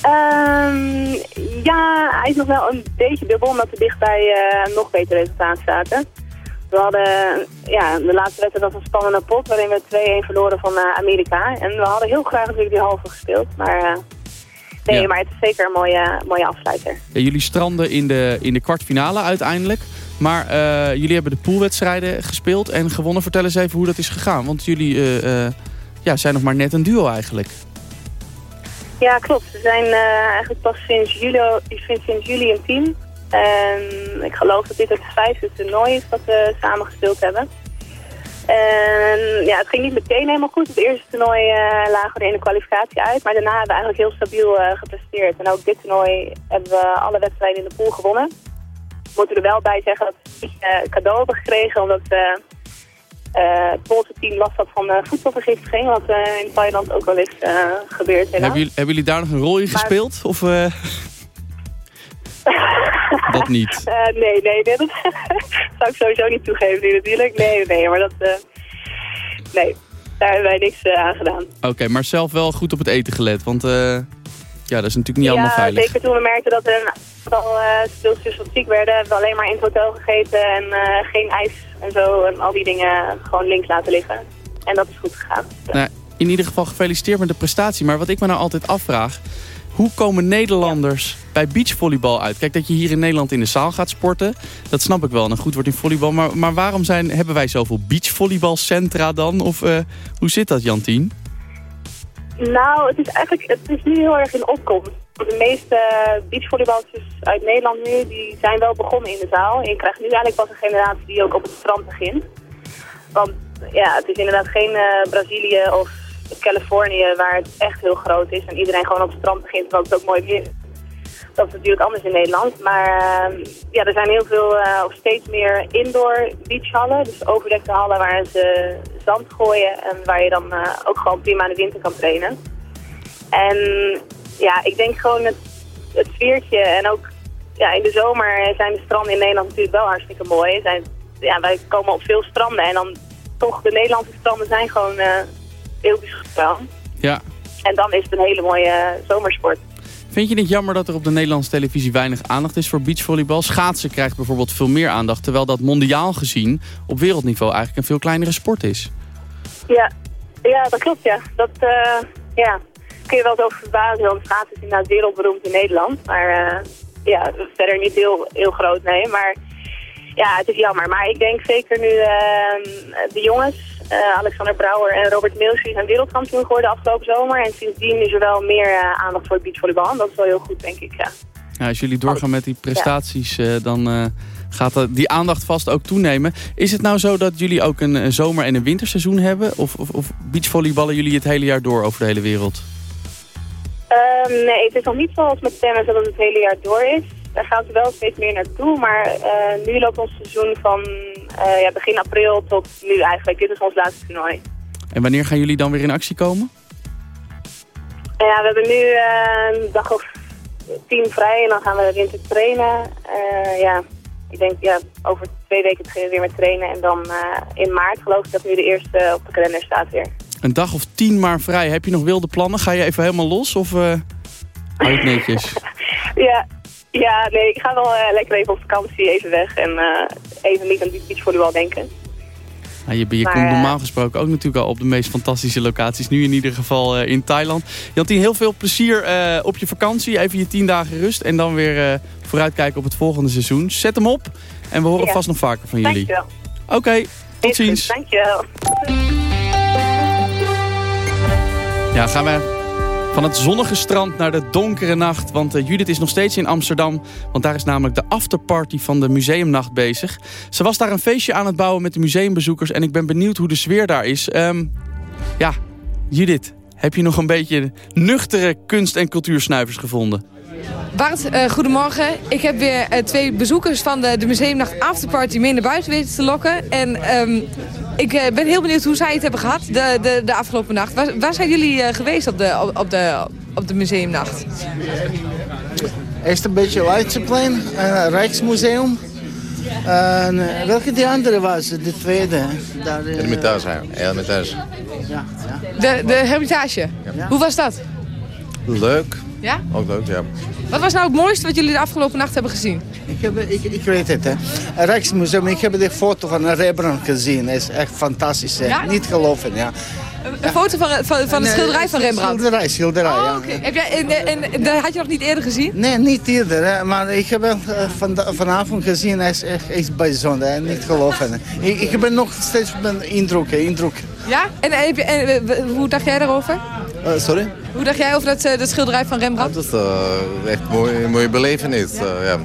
Um, ja, hij is nog wel een beetje dubbel, omdat we dichtbij uh, nog beter resultaten zaten. We hadden, ja, de laatste wedstrijd was een spannende pot, waarin we 2-1 verloren van uh, Amerika. En we hadden heel graag natuurlijk die halve gespeeld, maar... nee, ja. maar het is zeker een mooie, mooie afsluiter. Ja, jullie stranden in de, in de kwartfinale uiteindelijk. Maar uh, jullie hebben de poolwedstrijden gespeeld en gewonnen. Vertel eens even hoe dat is gegaan. Want jullie uh, uh, ja, zijn nog maar net een duo eigenlijk. Ja, klopt. We zijn eigenlijk pas sinds juli, sinds juli een team. En ik geloof dat dit het vijfde toernooi is dat we samen gespeeld hebben. En ja, het ging niet meteen helemaal goed. Het eerste toernooi lagen we in de kwalificatie uit. Maar daarna hebben we eigenlijk heel stabiel gepresteerd. En ook dit toernooi hebben we alle wedstrijden in de pool gewonnen moeten er wel bij zeggen dat we een uh, cadeau hebben gekregen. Omdat uh, uh, het Poolse team last had van voedselvergiftiging. Wat in Thailand ook wel eens gebeurt. Hebben jullie, hebben jullie daar nog een rol in maar... gespeeld? Of, dat niet? nee, nee, nee, dat zou ik sowieso niet toegeven nu natuurlijk. Nee, nee, maar dat... nee, daar hebben wij niks aan gedaan. Oké, okay, maar zelf wel goed op het eten gelet, want... Ja, dat is natuurlijk niet ja, allemaal veilig. zeker toen we merkten dat er een aantal uh, speelsters wat ziek werden, hebben we alleen maar in het hotel gegeten en uh, geen ijs en zo. En al die dingen gewoon links laten liggen. En dat is goed gegaan. Ja. Nou, in ieder geval gefeliciteerd met de prestatie. Maar wat ik me nou altijd afvraag, hoe komen Nederlanders ja. bij beachvolleybal uit? Kijk, dat je hier in Nederland in de zaal gaat sporten, dat snap ik wel. En goed wordt in volleybal. Maar, maar waarom zijn, hebben wij zoveel beachvolleybalcentra dan? Of uh, hoe zit dat, Jantien? Nou, het is eigenlijk het is nu heel erg in opkomst. De meeste beachvolleybalsters uit Nederland nu, die zijn wel begonnen in de zaal. En je krijgt nu eigenlijk pas een generatie die ook op het strand begint. Want ja, het is inderdaad geen eh, Brazilië of Californië waar het echt heel groot is. En iedereen gewoon op het strand begint, terwijl het ook mooi weer. Dat is natuurlijk anders in Nederland. Maar uh, ja, er zijn heel veel, uh, of steeds meer indoor beachhallen. Dus overdekte hallen waar ze zand gooien en waar je dan uh, ook gewoon prima in de winter kan trainen. En ja, ik denk gewoon het, het sfeertje en ook ja, in de zomer zijn de stranden in Nederland natuurlijk wel hartstikke mooi. Zijn, ja, wij komen op veel stranden en dan toch, de Nederlandse stranden zijn gewoon heel bijzonder. Ja. En dan is het een hele mooie zomersport. Vind je het jammer dat er op de Nederlandse televisie weinig aandacht is voor beachvolleybal? Schaatsen krijgt bijvoorbeeld veel meer aandacht, terwijl dat mondiaal gezien op wereldniveau eigenlijk een veel kleinere sport is. Ja, ja dat klopt ja. Dat uh, ja. kun je wel eens over verbazen, want schaatsen is inderdaad wereldberoemd in Nederland. Maar uh, ja, verder niet heel, heel groot, nee. Maar ja, het is jammer. Maar ik denk zeker nu uh, de jongens uh, Alexander Brouwer en Robert Milsje zijn wereldkampioen geworden afgelopen zomer. En sindsdien is er wel meer uh, aandacht voor het beachvolleybal. Dat is wel heel goed, denk ik, ja. ja als jullie doorgaan met die prestaties, uh, dan gaat die aandacht vast ook toenemen. Is het nou zo dat jullie ook een, zomer- en een winterseizoen hebben? Of, of, of beachvolleyballen jullie het hele jaar door over de hele wereld? Um, nee, het is nog niet zoals met tennis dat het het hele jaar door is. Daar gaan ze wel steeds meer naartoe. Maar nu loopt ons seizoen van ja, begin april tot nu eigenlijk. Dit is ons laatste toernooi. En wanneer gaan jullie dan weer in actie komen? Ja, we hebben nu uh, een dag of tien vrij en dan gaan we winter trainen. ja, ik denk ja, over twee weken beginnen we weer met trainen. En dan in maart geloof ik dat nu de eerste op de kalender staat weer. Een dag of tien maar vrij. Heb je nog wilde plannen? Ga je even helemaal los of uh, hou je het netjes? ja, ja, nee, ik ga wel uh, lekker even op vakantie, even weg en uh, even niet aan die beachvolleybal denken. Nou, je je maar, komt normaal gesproken ook natuurlijk al op de meest fantastische locaties. Nu in ieder geval uh, in Thailand. Jantien, heel veel plezier op je vakantie. Even je tien dagen rust en dan weer vooruitkijken op het volgende seizoen. Zet hem op en we horen ja. vast nog vaker van jullie. Dankjewel. Oké, okay, tot ziens. Dankjewel. Ja, gaan we van het zonnige strand naar de donkere nacht. Want uh, Judith is nog steeds in Amsterdam. Want daar is namelijk de afterparty van de museumnacht bezig. Ze was daar een feestje aan het bouwen met de museumbezoekers. En ik ben benieuwd hoe de sfeer daar is. Um, ja, Judith, heb je nog een beetje nuchtere kunst- en cultuursnuivers gevonden? Bart, uh, goedemorgen. Ik heb weer uh, twee bezoekers van de, de Museumnacht Afterparty mee naar buiten weten te lokken. En um, ik uh, ben heel benieuwd hoe zij het hebben gehad de, de, de afgelopen nacht. Waar, waar zijn jullie geweest op de, op, de, op de Museumnacht? Eerst een beetje Leidseplein, Rijksmuseum. welke die andere was? De tweede? Daar, Hermitage, Hermitage. Ja, ja. De, de Hermitage? Ja. Hoe was dat? Leuk. Ja? Ook leuk, ja. Wat was nou het mooiste wat jullie de afgelopen nacht hebben gezien? Ik, heb, ik, ik weet het, hè. Rijksmuseum, ik heb de foto van Rembrandt gezien. Dat is echt fantastisch, hè. Ja? Niet geloven, ja. Een ja. foto van, van, van de schilderij van Rembrandt? Schilderij, schilderij, oh, ja. Okay. Heb jij, en, en, en, had je nog niet eerder gezien? Nee, niet eerder, hè. maar ik heb hem van, vanavond gezien. Hij is echt, echt bijzonder, hè. niet geloven. Ik, ik ben nog steeds met indruk, indruk. Ja? En, en hoe dacht jij daarover? Uh, sorry? Hoe dacht jij over dat, dat schilderij van Rembrandt? dat is uh, echt een mooie, mooie belevenis. Uh, ja.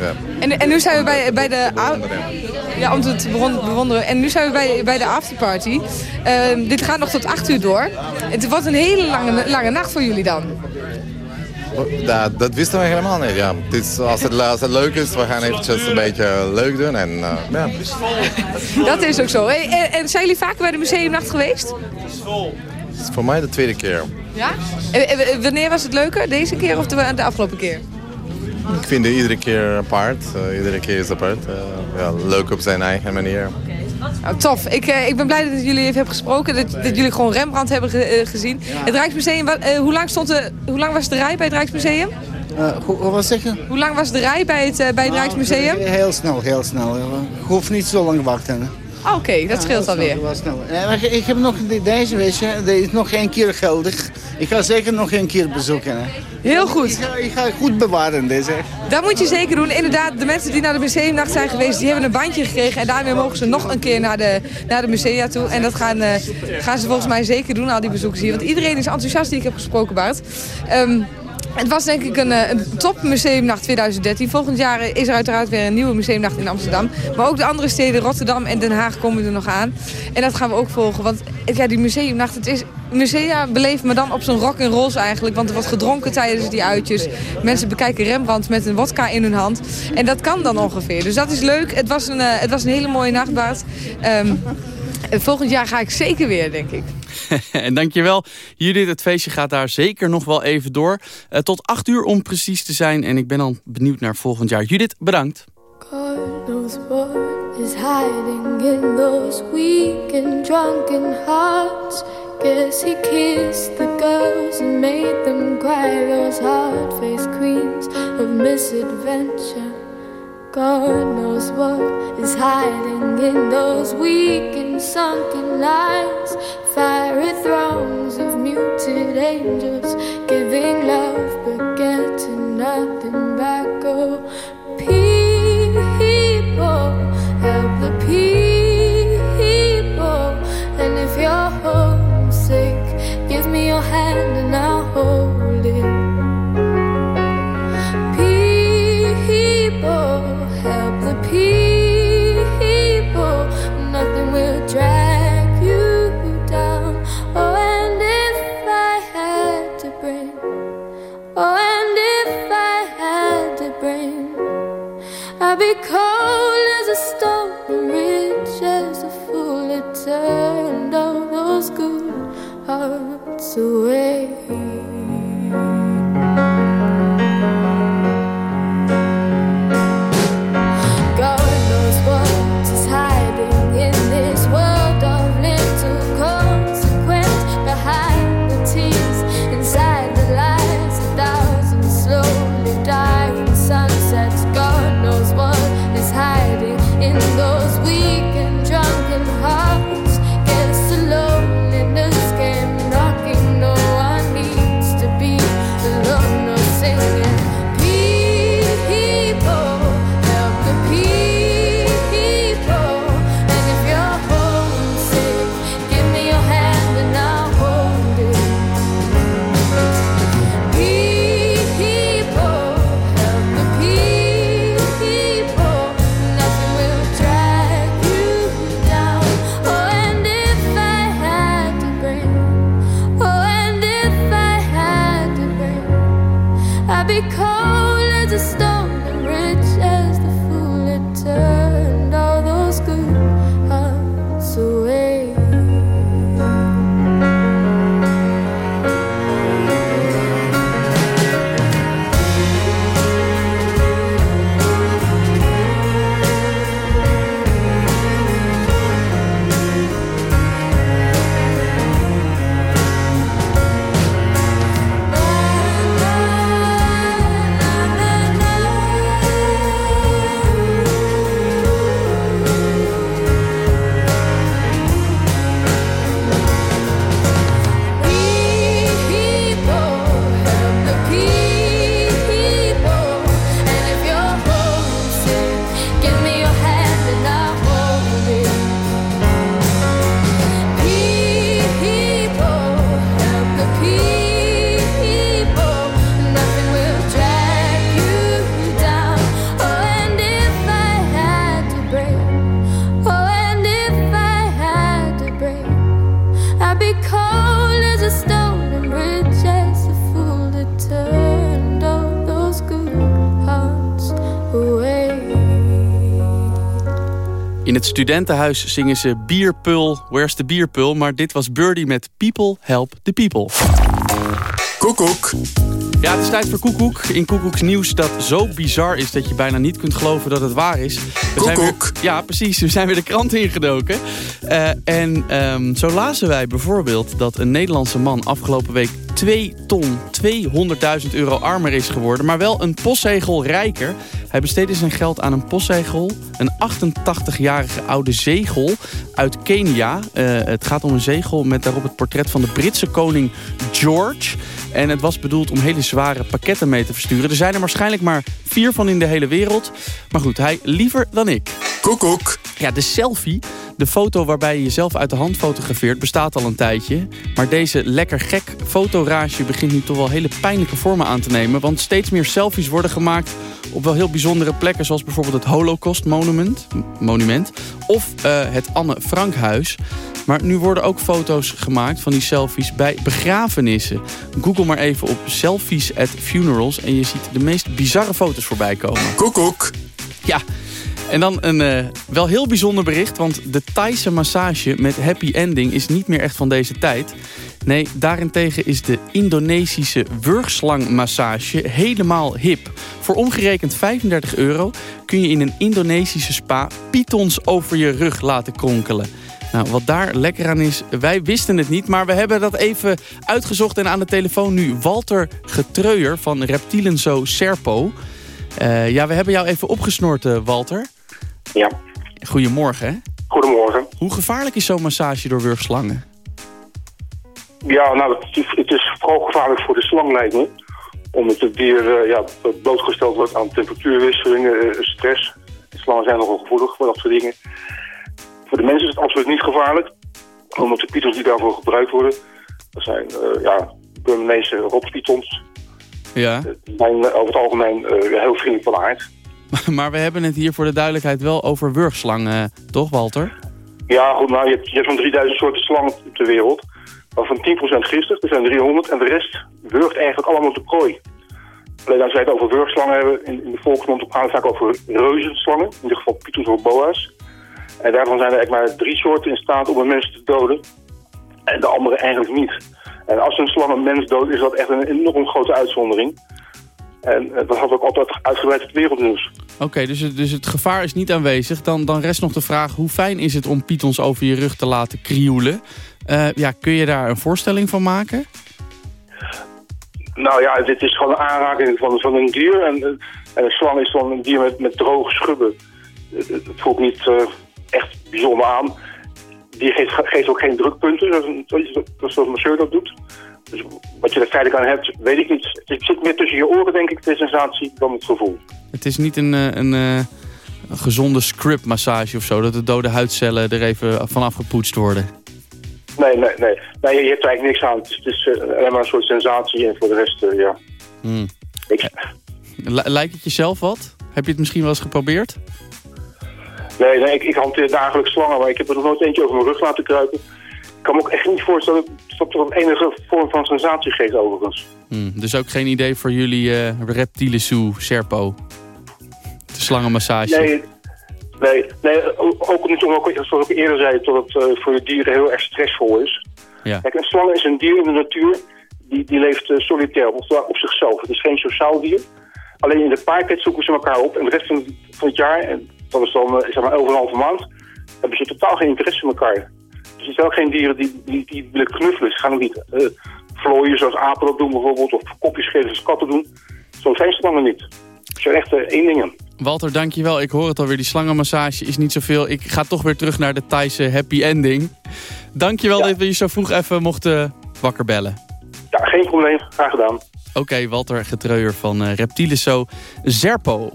Ja, En, en nu zijn we bij, bij de... Ja, om te bewonderen. En nu zijn we bij, bij de afterparty. Uh, dit gaat nog tot 8 uur door. Het wordt een hele lange, lange nacht voor jullie dan. Dat, dat wisten we helemaal niet. Ja. Het is, als, het, als het leuk is, we gaan eventjes een beetje leuk doen. En, uh, ja. Dat is ook zo. En, en zijn jullie vaker bij de museumnacht geweest? Het is voor mij de tweede keer. Ja? En, wanneer was het leuker? Deze keer of de, de afgelopen keer? Ik vind het iedere keer apart. Uh, iedere keer is apart. Uh, ja, leuk op zijn eigen manier. Oh, tof. Ik, uh, ik ben blij dat jullie even hebben gesproken. Dat, dat jullie gewoon Rembrandt hebben ge, uh, gezien. Ja. Het Rijksmuseum, wat, uh, hoe, lang stond de, hoe lang was de rij bij het Rijksmuseum? hoe, wat zeg je? Hoe lang was de rij bij het, bij het nou, Rijksmuseum? Heel snel, heel snel. Je hoeft niet zo lang wachten. Oh, Oké, okay, dat scheelt alweer. Snel. ik heb nog deze, weet je, deze is nog één keer geldig. Ik ga zeker nog een keer bezoeken. Hè. Heel goed. Ik ga, ik ga goed bewaren deze. Dat moet je zeker doen. Inderdaad, de mensen die naar de museumnacht zijn geweest... die hebben een bandje gekregen. En daarmee mogen ze nog een keer naar de, naar de musea toe. En dat gaan, eh, gaan ze volgens mij zeker doen, al die bezoekers hier. Want iedereen is enthousiast die ik heb gesproken, Bart. Ehm, het was denk ik een, eh, top museumnacht 2013. Volgend jaar is er uiteraard weer een nieuwe museumnacht in Amsterdam. Maar ook de andere steden, Rotterdam en Den Haag, komen er nog aan. En dat gaan we ook volgen. Want ja, die museumnacht, het is musea beleven me dan op zo'n rock en rolls eigenlijk. Want er wordt gedronken tijdens die uitjes. Mensen bekijken Rembrandt met een wodka in hun hand. En dat kan dan ongeveer. Dus dat is leuk. Het was een, uh, het was een hele mooie nachtbaard. Um, volgend jaar ga ik zeker weer, denk ik. en dankjewel Judith, het feestje gaat daar zeker nog wel even door. Uh, tot acht uur om precies te zijn. En ik ben al benieuwd naar volgend jaar. Judith, bedankt. God knows what is hiding in those weak and drunken hearts. Guess he kissed the girls and made them cry. Those hard-faced queens of misadventure. God knows what is hiding in those weak and sunken lines. Fiery thrones of muted angels giving love but getting nothing back. Oh, because studentenhuis zingen ze Bierpul, Where's the Bierpul? Maar dit was Birdie met People Help the People. Koekoek. Ja, het is tijd voor Koekoek. In Koekoeks nieuws dat zo bizar is dat je bijna niet kunt geloven dat het waar is. We zijn weer, ja, precies. We zijn weer de krant ingedoken. Eh, en ehm, zo lazen wij bijvoorbeeld dat een Nederlandse man afgelopen week 2 ton 200.000 euro armer is geworden. Maar wel een postzegel rijker. Hij besteedde zijn geld aan een postzegel. Een 88-jarige oude zegel uit Kenia. Eh, het gaat om een zegel met daarop het portret van de Britse koning George. En het was bedoeld om hele zware pakketten mee te versturen. Er zijn er waarschijnlijk maar vier van in de hele wereld. Maar goed, hij liever dan ik. Koekoek. Ja, de selfie, de foto waarbij je jezelf uit de hand fotografeert, bestaat al een tijdje. Maar deze lekker gek fotorage begint nu toch wel hele pijnlijke vormen aan te nemen. Want steeds meer selfies worden gemaakt op wel heel bijzondere plekken... zoals bijvoorbeeld het Holocaust Monument, monument of uh, het Anne Frankhuis. Maar nu worden ook foto's gemaakt van die selfies bij begrafenissen. Google maar even op selfies at funerals... en je ziet de meest bizarre foto's voorbij komen. Koekoek. Ja, en dan een uh, wel heel bijzonder bericht, want de Thaise massage met happy ending is niet meer echt van deze tijd. Nee, daarentegen is de Indonesische wurgslangmassage helemaal hip. Voor omgerekend 35 euro kun je in een Indonesische spa pythons over je rug laten kronkelen. Nou, wat daar lekker aan is, wij wisten het niet, maar we hebben dat even uitgezocht. En aan de telefoon nu Walter Getreuer van Reptielen Zo Serpo. Uh, ja, we hebben jou even opgesnoord, uh, Walter. Ja. Goedemorgen. Hè? Goedemorgen. Hoe gevaarlijk is zo'n massage door wurgslangen? Ja, nou, het is, het is vooral gevaarlijk voor de slang, lijkt me. Omdat het dier uh, ja, blootgesteld wordt aan temperatuurwisselingen, stress. De slangen zijn nogal gevoelig voor dat soort dingen. Voor de mensen is het absoluut niet gevaarlijk. Omdat de pythons die daarvoor gebruikt worden, dat zijn ja, rotspythons. Ja. zijn over het algemeen uh, heel vriendelijk van aard. Maar we hebben het hier voor de duidelijkheid wel over wurgslangen, toch Walter? Ja, goed, nou, je hebt, je hebt zo'n 3000 soorten slangen ter wereld. Waarvan 10% giftig, er zijn 300. En de rest wurgt eigenlijk allemaal de prooi. Alleen als wij het over wurgslangen hebben, in, in de volksmond gaan we vaak over reuzenslangen. In ieder geval pythons of boa's. En daarvan zijn er eigenlijk maar drie soorten in staat om een mens te doden. En de andere eigenlijk niet. En als een slang een mens doodt, is dat echt een enorm grote uitzondering. En dat had ook altijd uitgebreid het wereldnieuws. Oké, okay, dus, het, dus het gevaar is niet aanwezig. Dan, dan rest nog de vraag, hoe fijn is het om pythons over je rug te laten krioelen? Uh, ja, kun je daar een voorstelling van maken? Nou ja, dit is gewoon een aanraking van, van een dier. En, en een slang is dan een dier met, met droge schubben. Het, het voelt niet uh, echt bijzonder aan. Die geeft, geeft ook geen drukpunten, zoals, een masseur dat doet. Dus wat je er feitelijk aan hebt, weet ik niet. Het zit meer tussen je oren, denk ik, de sensatie, dan het gevoel. Het is niet een, een, een gezonde scriptmassage of zo, dat de dode huidcellen er even van afgepoetst worden. Nee, nee, nee. nee je hebt er eigenlijk niks aan. Het is, het is alleen maar een soort sensatie en voor de rest, uh, ja. Hmm. Ik... Lijkt het jezelf wat? Heb je het misschien wel eens geprobeerd? Nee, nee ik, ik hanteer dagelijks slangen, maar ik heb er nog nooit eentje over mijn rug laten kruipen. Ik kan me ook echt niet voorstellen dat het een enige vorm van sensatie geeft overigens. Hmm, dus ook geen idee voor jullie uh, reptiele zoo, Serpo? De slangenmassage? Nee, nee, nee ook niet omdat ik, zoals ik eerder zei, dat het uh, voor de dieren heel erg stressvol is. Ja. Kijk, een slang is een dier in de natuur, die, die leeft uh, solitair, op, op zichzelf. Het is geen sociaal dier. Alleen in de paartijd zoeken ze elkaar op en de rest van, van het jaar, en dat is dan zeg maar 11,5 maand, hebben ze totaal geen interesse in elkaar. Dus het zijn ook geen dieren die, die, die willen knuffelen. Ze gaan ook niet uh, vlooien zoals apen dat doen bijvoorbeeld. Of kopjes geven zoals katten doen. Zo zijn slangen niet. Het zijn echt uh, één dingen. Walter, dankjewel. Ik hoor het alweer. Die slangenmassage is niet zoveel. Ik ga toch weer terug naar de Thaise happy ending. Dankjewel ja. dat we je zo vroeg even mochten wakker bellen. Ja, geen probleem. Graag gedaan. Oké, okay, Walter Getreuer van uh, Reptiliso Zerpo.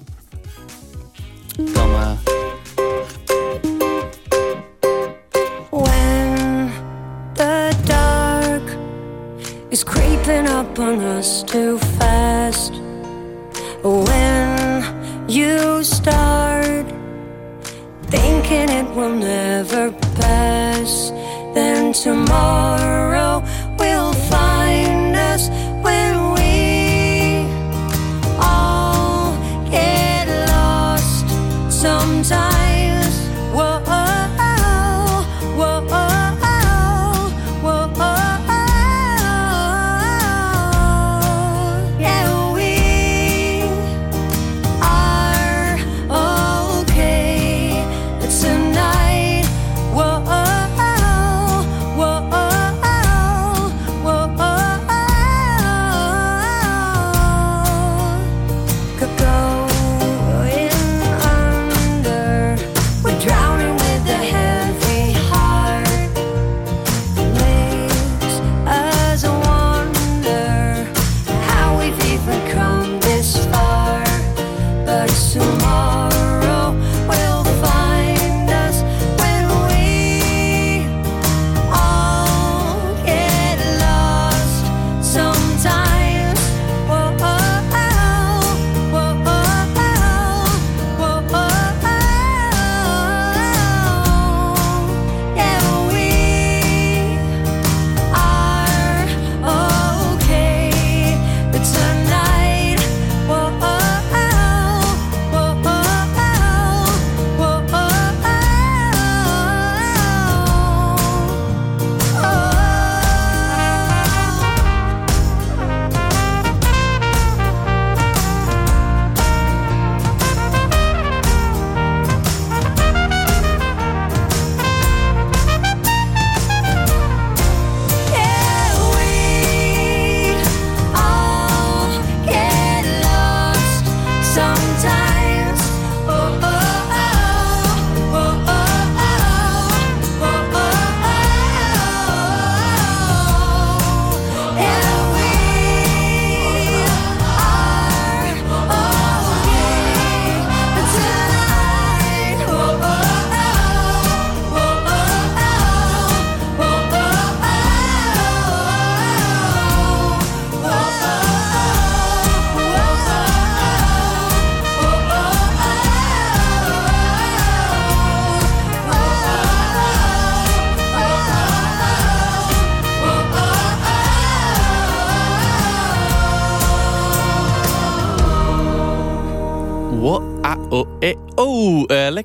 Up on us too fast. When you start thinking it will never pass, then tomorrow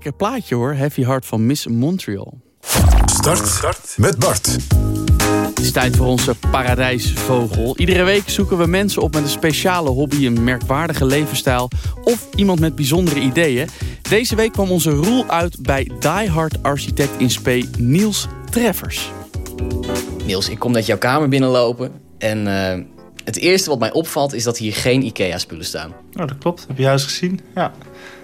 lekker plaatje hoor. Heavy Heart van Miss Montreal. Start, Start met Bart. Het is tijd voor onze paradijsvogel. Iedere week zoeken we mensen op met een speciale hobby, een merkwaardige levensstijl of iemand met bijzondere ideeën. Deze week kwam onze rol uit bij Die Hard architect in spe Niels Treffers. Niels, ik kom net jouw kamer binnenlopen en eh, het eerste wat mij opvalt is dat hier geen IKEA-spullen staan. Nou, dat klopt. Heb je juist gezien. Ja.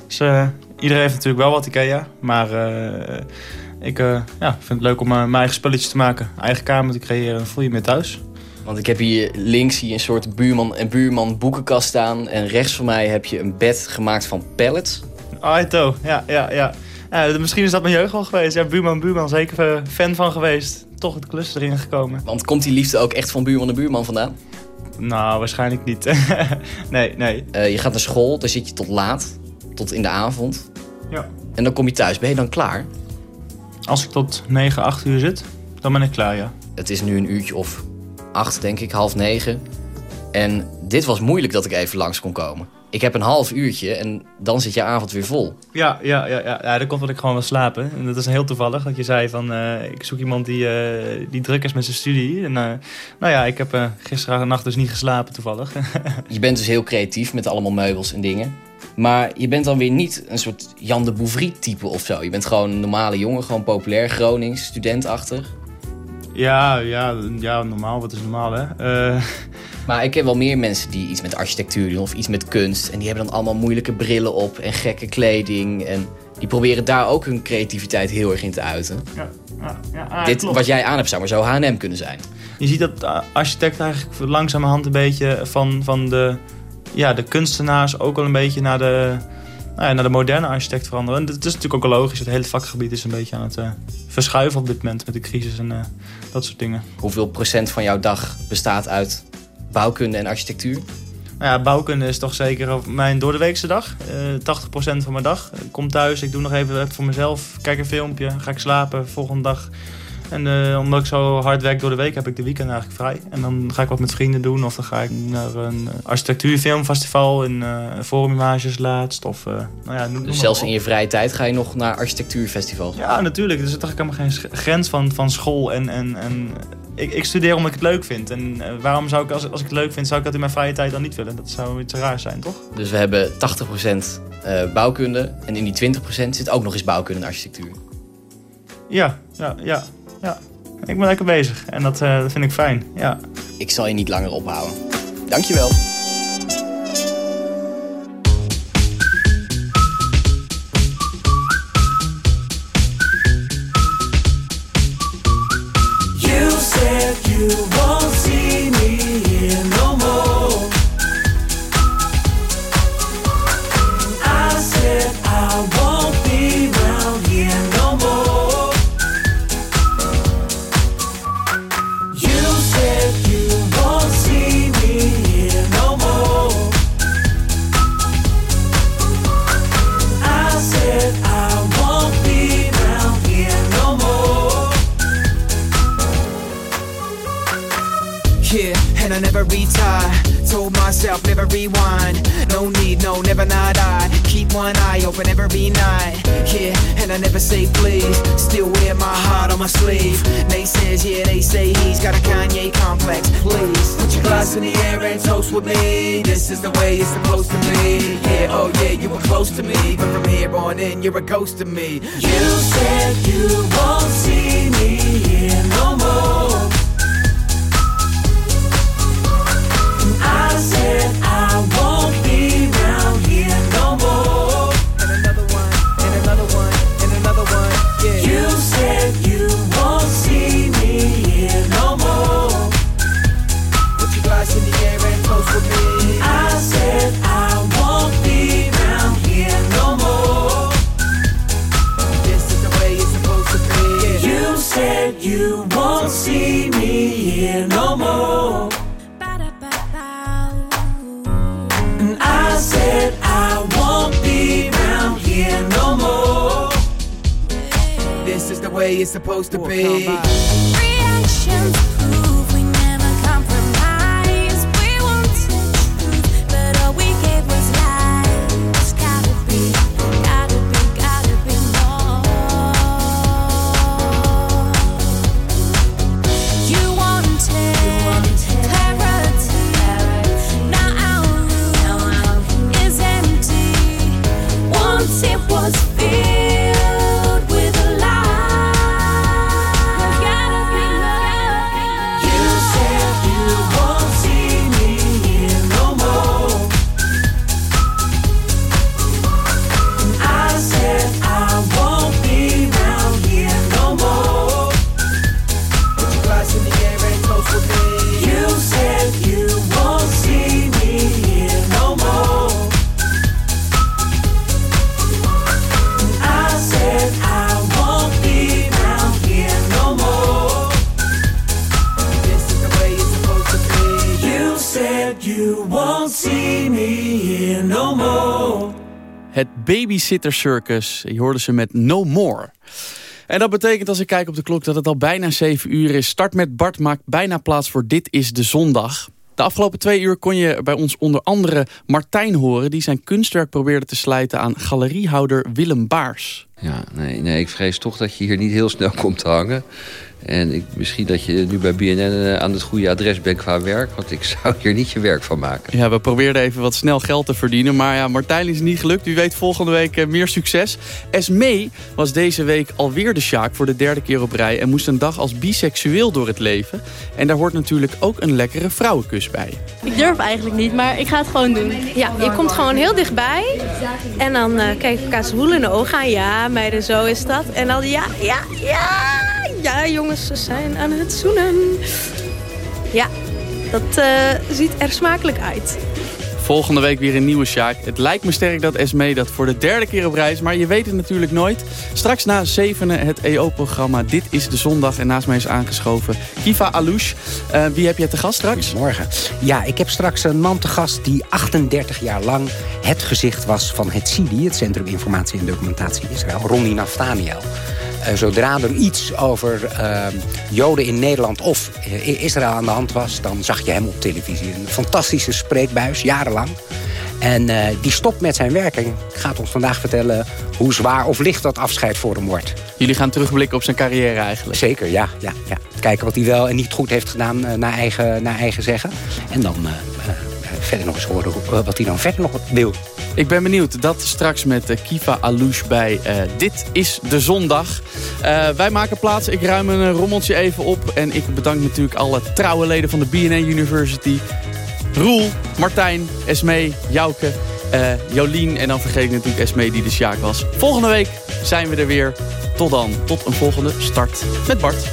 Dus, eh, iedereen heeft natuurlijk wel wat IKEA. Maar uh, ik uh, ja, vind het leuk om mijn eigen spulletjes te maken. Eigen kamer te creëren. Dan voel je meer thuis. Want ik heb hier links hier een soort buurman en buurman boekenkast staan. En rechts van mij heb je een bed gemaakt van pallets. Aito, ja, ja, ja. ja misschien is dat mijn jeugd al geweest. Ja, buurman, buurman, zeker fan van geweest. Toch het klus erin gekomen. Want komt die liefde ook echt van buurman en buurman vandaan? Nou, waarschijnlijk niet. nee, nee. Uh, je gaat naar school, daar zit je tot laat. Tot in de avond. Ja. En dan kom je thuis. Ben je dan klaar? Als ik tot 9, 8 uur zit, dan ben ik klaar, ja. Het is nu een uurtje of 8, denk ik, half 9. En dit was moeilijk dat ik even langs kon komen. Ik heb een half uurtje en dan zit je avond weer vol. Ja, ja, ja, ja. ja dat komt omdat ik gewoon wil slapen. En dat is heel toevallig dat je zei van... Uh, ik zoek iemand die, uh, die druk is met zijn studie. En uh, nou ja, ik heb gisteren nacht dus niet geslapen toevallig. je bent dus heel creatief met allemaal meubels en dingen. Maar je bent dan weer niet een soort Jan de Bouvry type of zo. Je bent gewoon een normale jongen, gewoon populair, Gronings, studentachtig. Ja, ja, ja, normaal. Wat is normaal, hè? Uh... Maar ik ken wel meer mensen die iets met architectuur doen of iets met kunst. En die hebben dan allemaal moeilijke brillen op en gekke kleding. En die proberen daar ook hun creativiteit heel erg in te uiten. Ja, ja, ja ah, Dit, klopt. wat jij aan hebt, zou maar zo H&M kunnen zijn. Je ziet dat architecten eigenlijk langzamerhand een beetje van, van de, ja, de kunstenaars ook al een beetje naar de, nou ja, naar de moderne architect veranderen. En dat is natuurlijk ook logisch. Het hele vakgebied is een beetje aan het uh, verschuiven op dit moment met de crisis en uh, dat soort dingen. Hoeveel procent van jouw dag bestaat uit bouwkunde en architectuur? Nou ja, bouwkunde is toch zeker mijn doordeweekse dag. Uh, 80% van mijn dag. Ik kom thuis, ik doe nog even voor mezelf. Kijk een filmpje, ga ik slapen. Volgende dag en uh, omdat ik zo hard werk door de week, heb ik de weekend eigenlijk vrij. En dan ga ik wat met vrienden doen. Of dan ga ik naar een architectuurfilmfestival in uh, Forumimages laatst. Of, uh, nou ja, noem, dus zelfs in je vrije tijd ga je nog naar architectuurfestivals? Ja, natuurlijk. Dus er is toch helemaal geen grens van, van school. En, en, en ik, ik studeer omdat ik het leuk vind. En waarom zou ik, als, als ik het leuk vind, zou ik dat in mijn vrije tijd dan niet willen? Dat zou iets raars zijn, toch? Dus we hebben 80% bouwkunde. En in die 20% zit ook nog eens bouwkunde en architectuur. Ja, ja, ja. Ja, ik ben lekker bezig en dat, uh, dat vind ik fijn, ja. Ik zal je niet langer ophouden. Dankjewel. To be. Babysitter Circus. Je hoorde ze met No More. En dat betekent als ik kijk op de klok dat het al bijna 7 uur is. Start met Bart maakt bijna plaats voor Dit is de Zondag. De afgelopen twee uur kon je bij ons onder andere Martijn horen... die zijn kunstwerk probeerde te slijten aan galeriehouder Willem Baars. Ja, nee, nee, ik vrees toch dat je hier niet heel snel komt te hangen. En ik, misschien dat je nu bij BNN eh, aan het goede adres bent qua werk. Want ik zou hier niet je werk van maken. Ja, we probeerden even wat snel geld te verdienen. Maar ja, Martijn is niet gelukt. U weet volgende week eh, meer succes. Esmee was deze week alweer de Sjaak voor de derde keer op rij. En moest een dag als biseksueel door het leven. En daar hoort natuurlijk ook een lekkere vrouwenkus bij. Ik durf eigenlijk niet, maar ik ga het gewoon doen. Ja, je komt gewoon heel dichtbij. En dan uh, kijk ik elkaar zwoel in de ogen aan. Ja, meiden, zo is dat. En dan ja, ja, ja. Ja, jongens, ze zijn aan het zoenen. Ja, dat uh, ziet er smakelijk uit. Volgende week weer een nieuwe Sjaak. Het lijkt me sterk dat Esme dat voor de derde keer op reis. Maar je weet het natuurlijk nooit. Straks na zevenen het EO-programma Dit is de Zondag. En naast mij is aangeschoven Kiva Alouche. Uh, wie heb je te gast straks? Morgen. Ja, ik heb straks een man te gast die 38 jaar lang het gezicht was van het CIDI. Het Centrum Informatie en Documentatie Israël. Ronnie Naftaniel. Uh, zodra er iets over uh, Joden in Nederland of uh, Israël aan de hand was... dan zag je hem op televisie. Een fantastische spreekbuis, jarenlang. En die stopt met zijn werk en gaat ons vandaag vertellen... hoe zwaar of licht dat afscheid voor hem wordt. Jullie gaan terugblikken op zijn carrière eigenlijk? Zeker, ja. ja, ja. Kijken wat hij wel en niet goed heeft gedaan naar, eigen, naar eigen zeggen. En dan verder nog eens horen wat hij dan verder nog wil. Ik ben benieuwd. Dat straks met uh, Kiva Alouche bij uh, Dit is de Zondag. Wij maken plaats. Ik ruim een rommeltje even op. En ik bedank natuurlijk alle trouwe leden van de BNN University. Roel, Martijn, Esmee, Jouke, Jolien. En dan vergeet ik natuurlijk Esmee die de Sjaak was. Volgende week zijn we er weer. Tot dan. Tot een volgende start met Bart.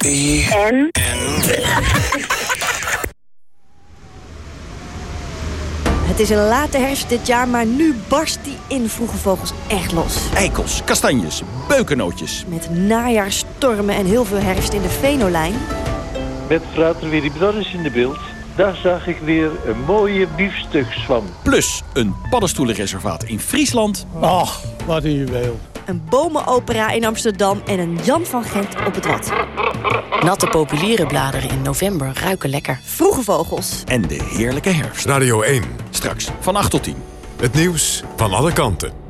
En? Het is een late herfst dit jaar, maar nu barst die in vroege vogels echt los. Eikels, kastanjes, beukennootjes. Met najaarstormen en heel veel herfst in de Venolijn. Met frater Willy Brothers in de beeld. Daar zag ik weer een mooie biefstuks van. Plus een paddenstoelenreservaat in Friesland. Ach, wat een juweel. Een bomenopera in Amsterdam en een Jan van Gent op het Rad. Natte populiere bladeren in november ruiken lekker. Vroege vogels. En de heerlijke herfst. Radio 1. Straks van 8 tot 10. Het nieuws van alle kanten.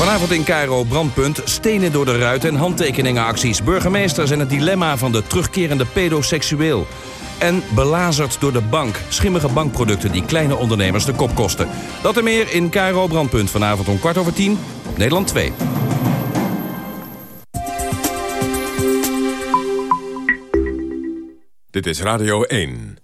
Vanavond in Cairo brandpunt, stenen door de ruit en handtekeningenacties. Burgemeesters en het dilemma van de terugkerende pedoseksueel. En belazerd door de bank. Schimmige bankproducten die kleine ondernemers de kop kosten. Dat en meer in Cairo brandpunt vanavond om kwart over tien op Nederland 2. Dit is Radio 1.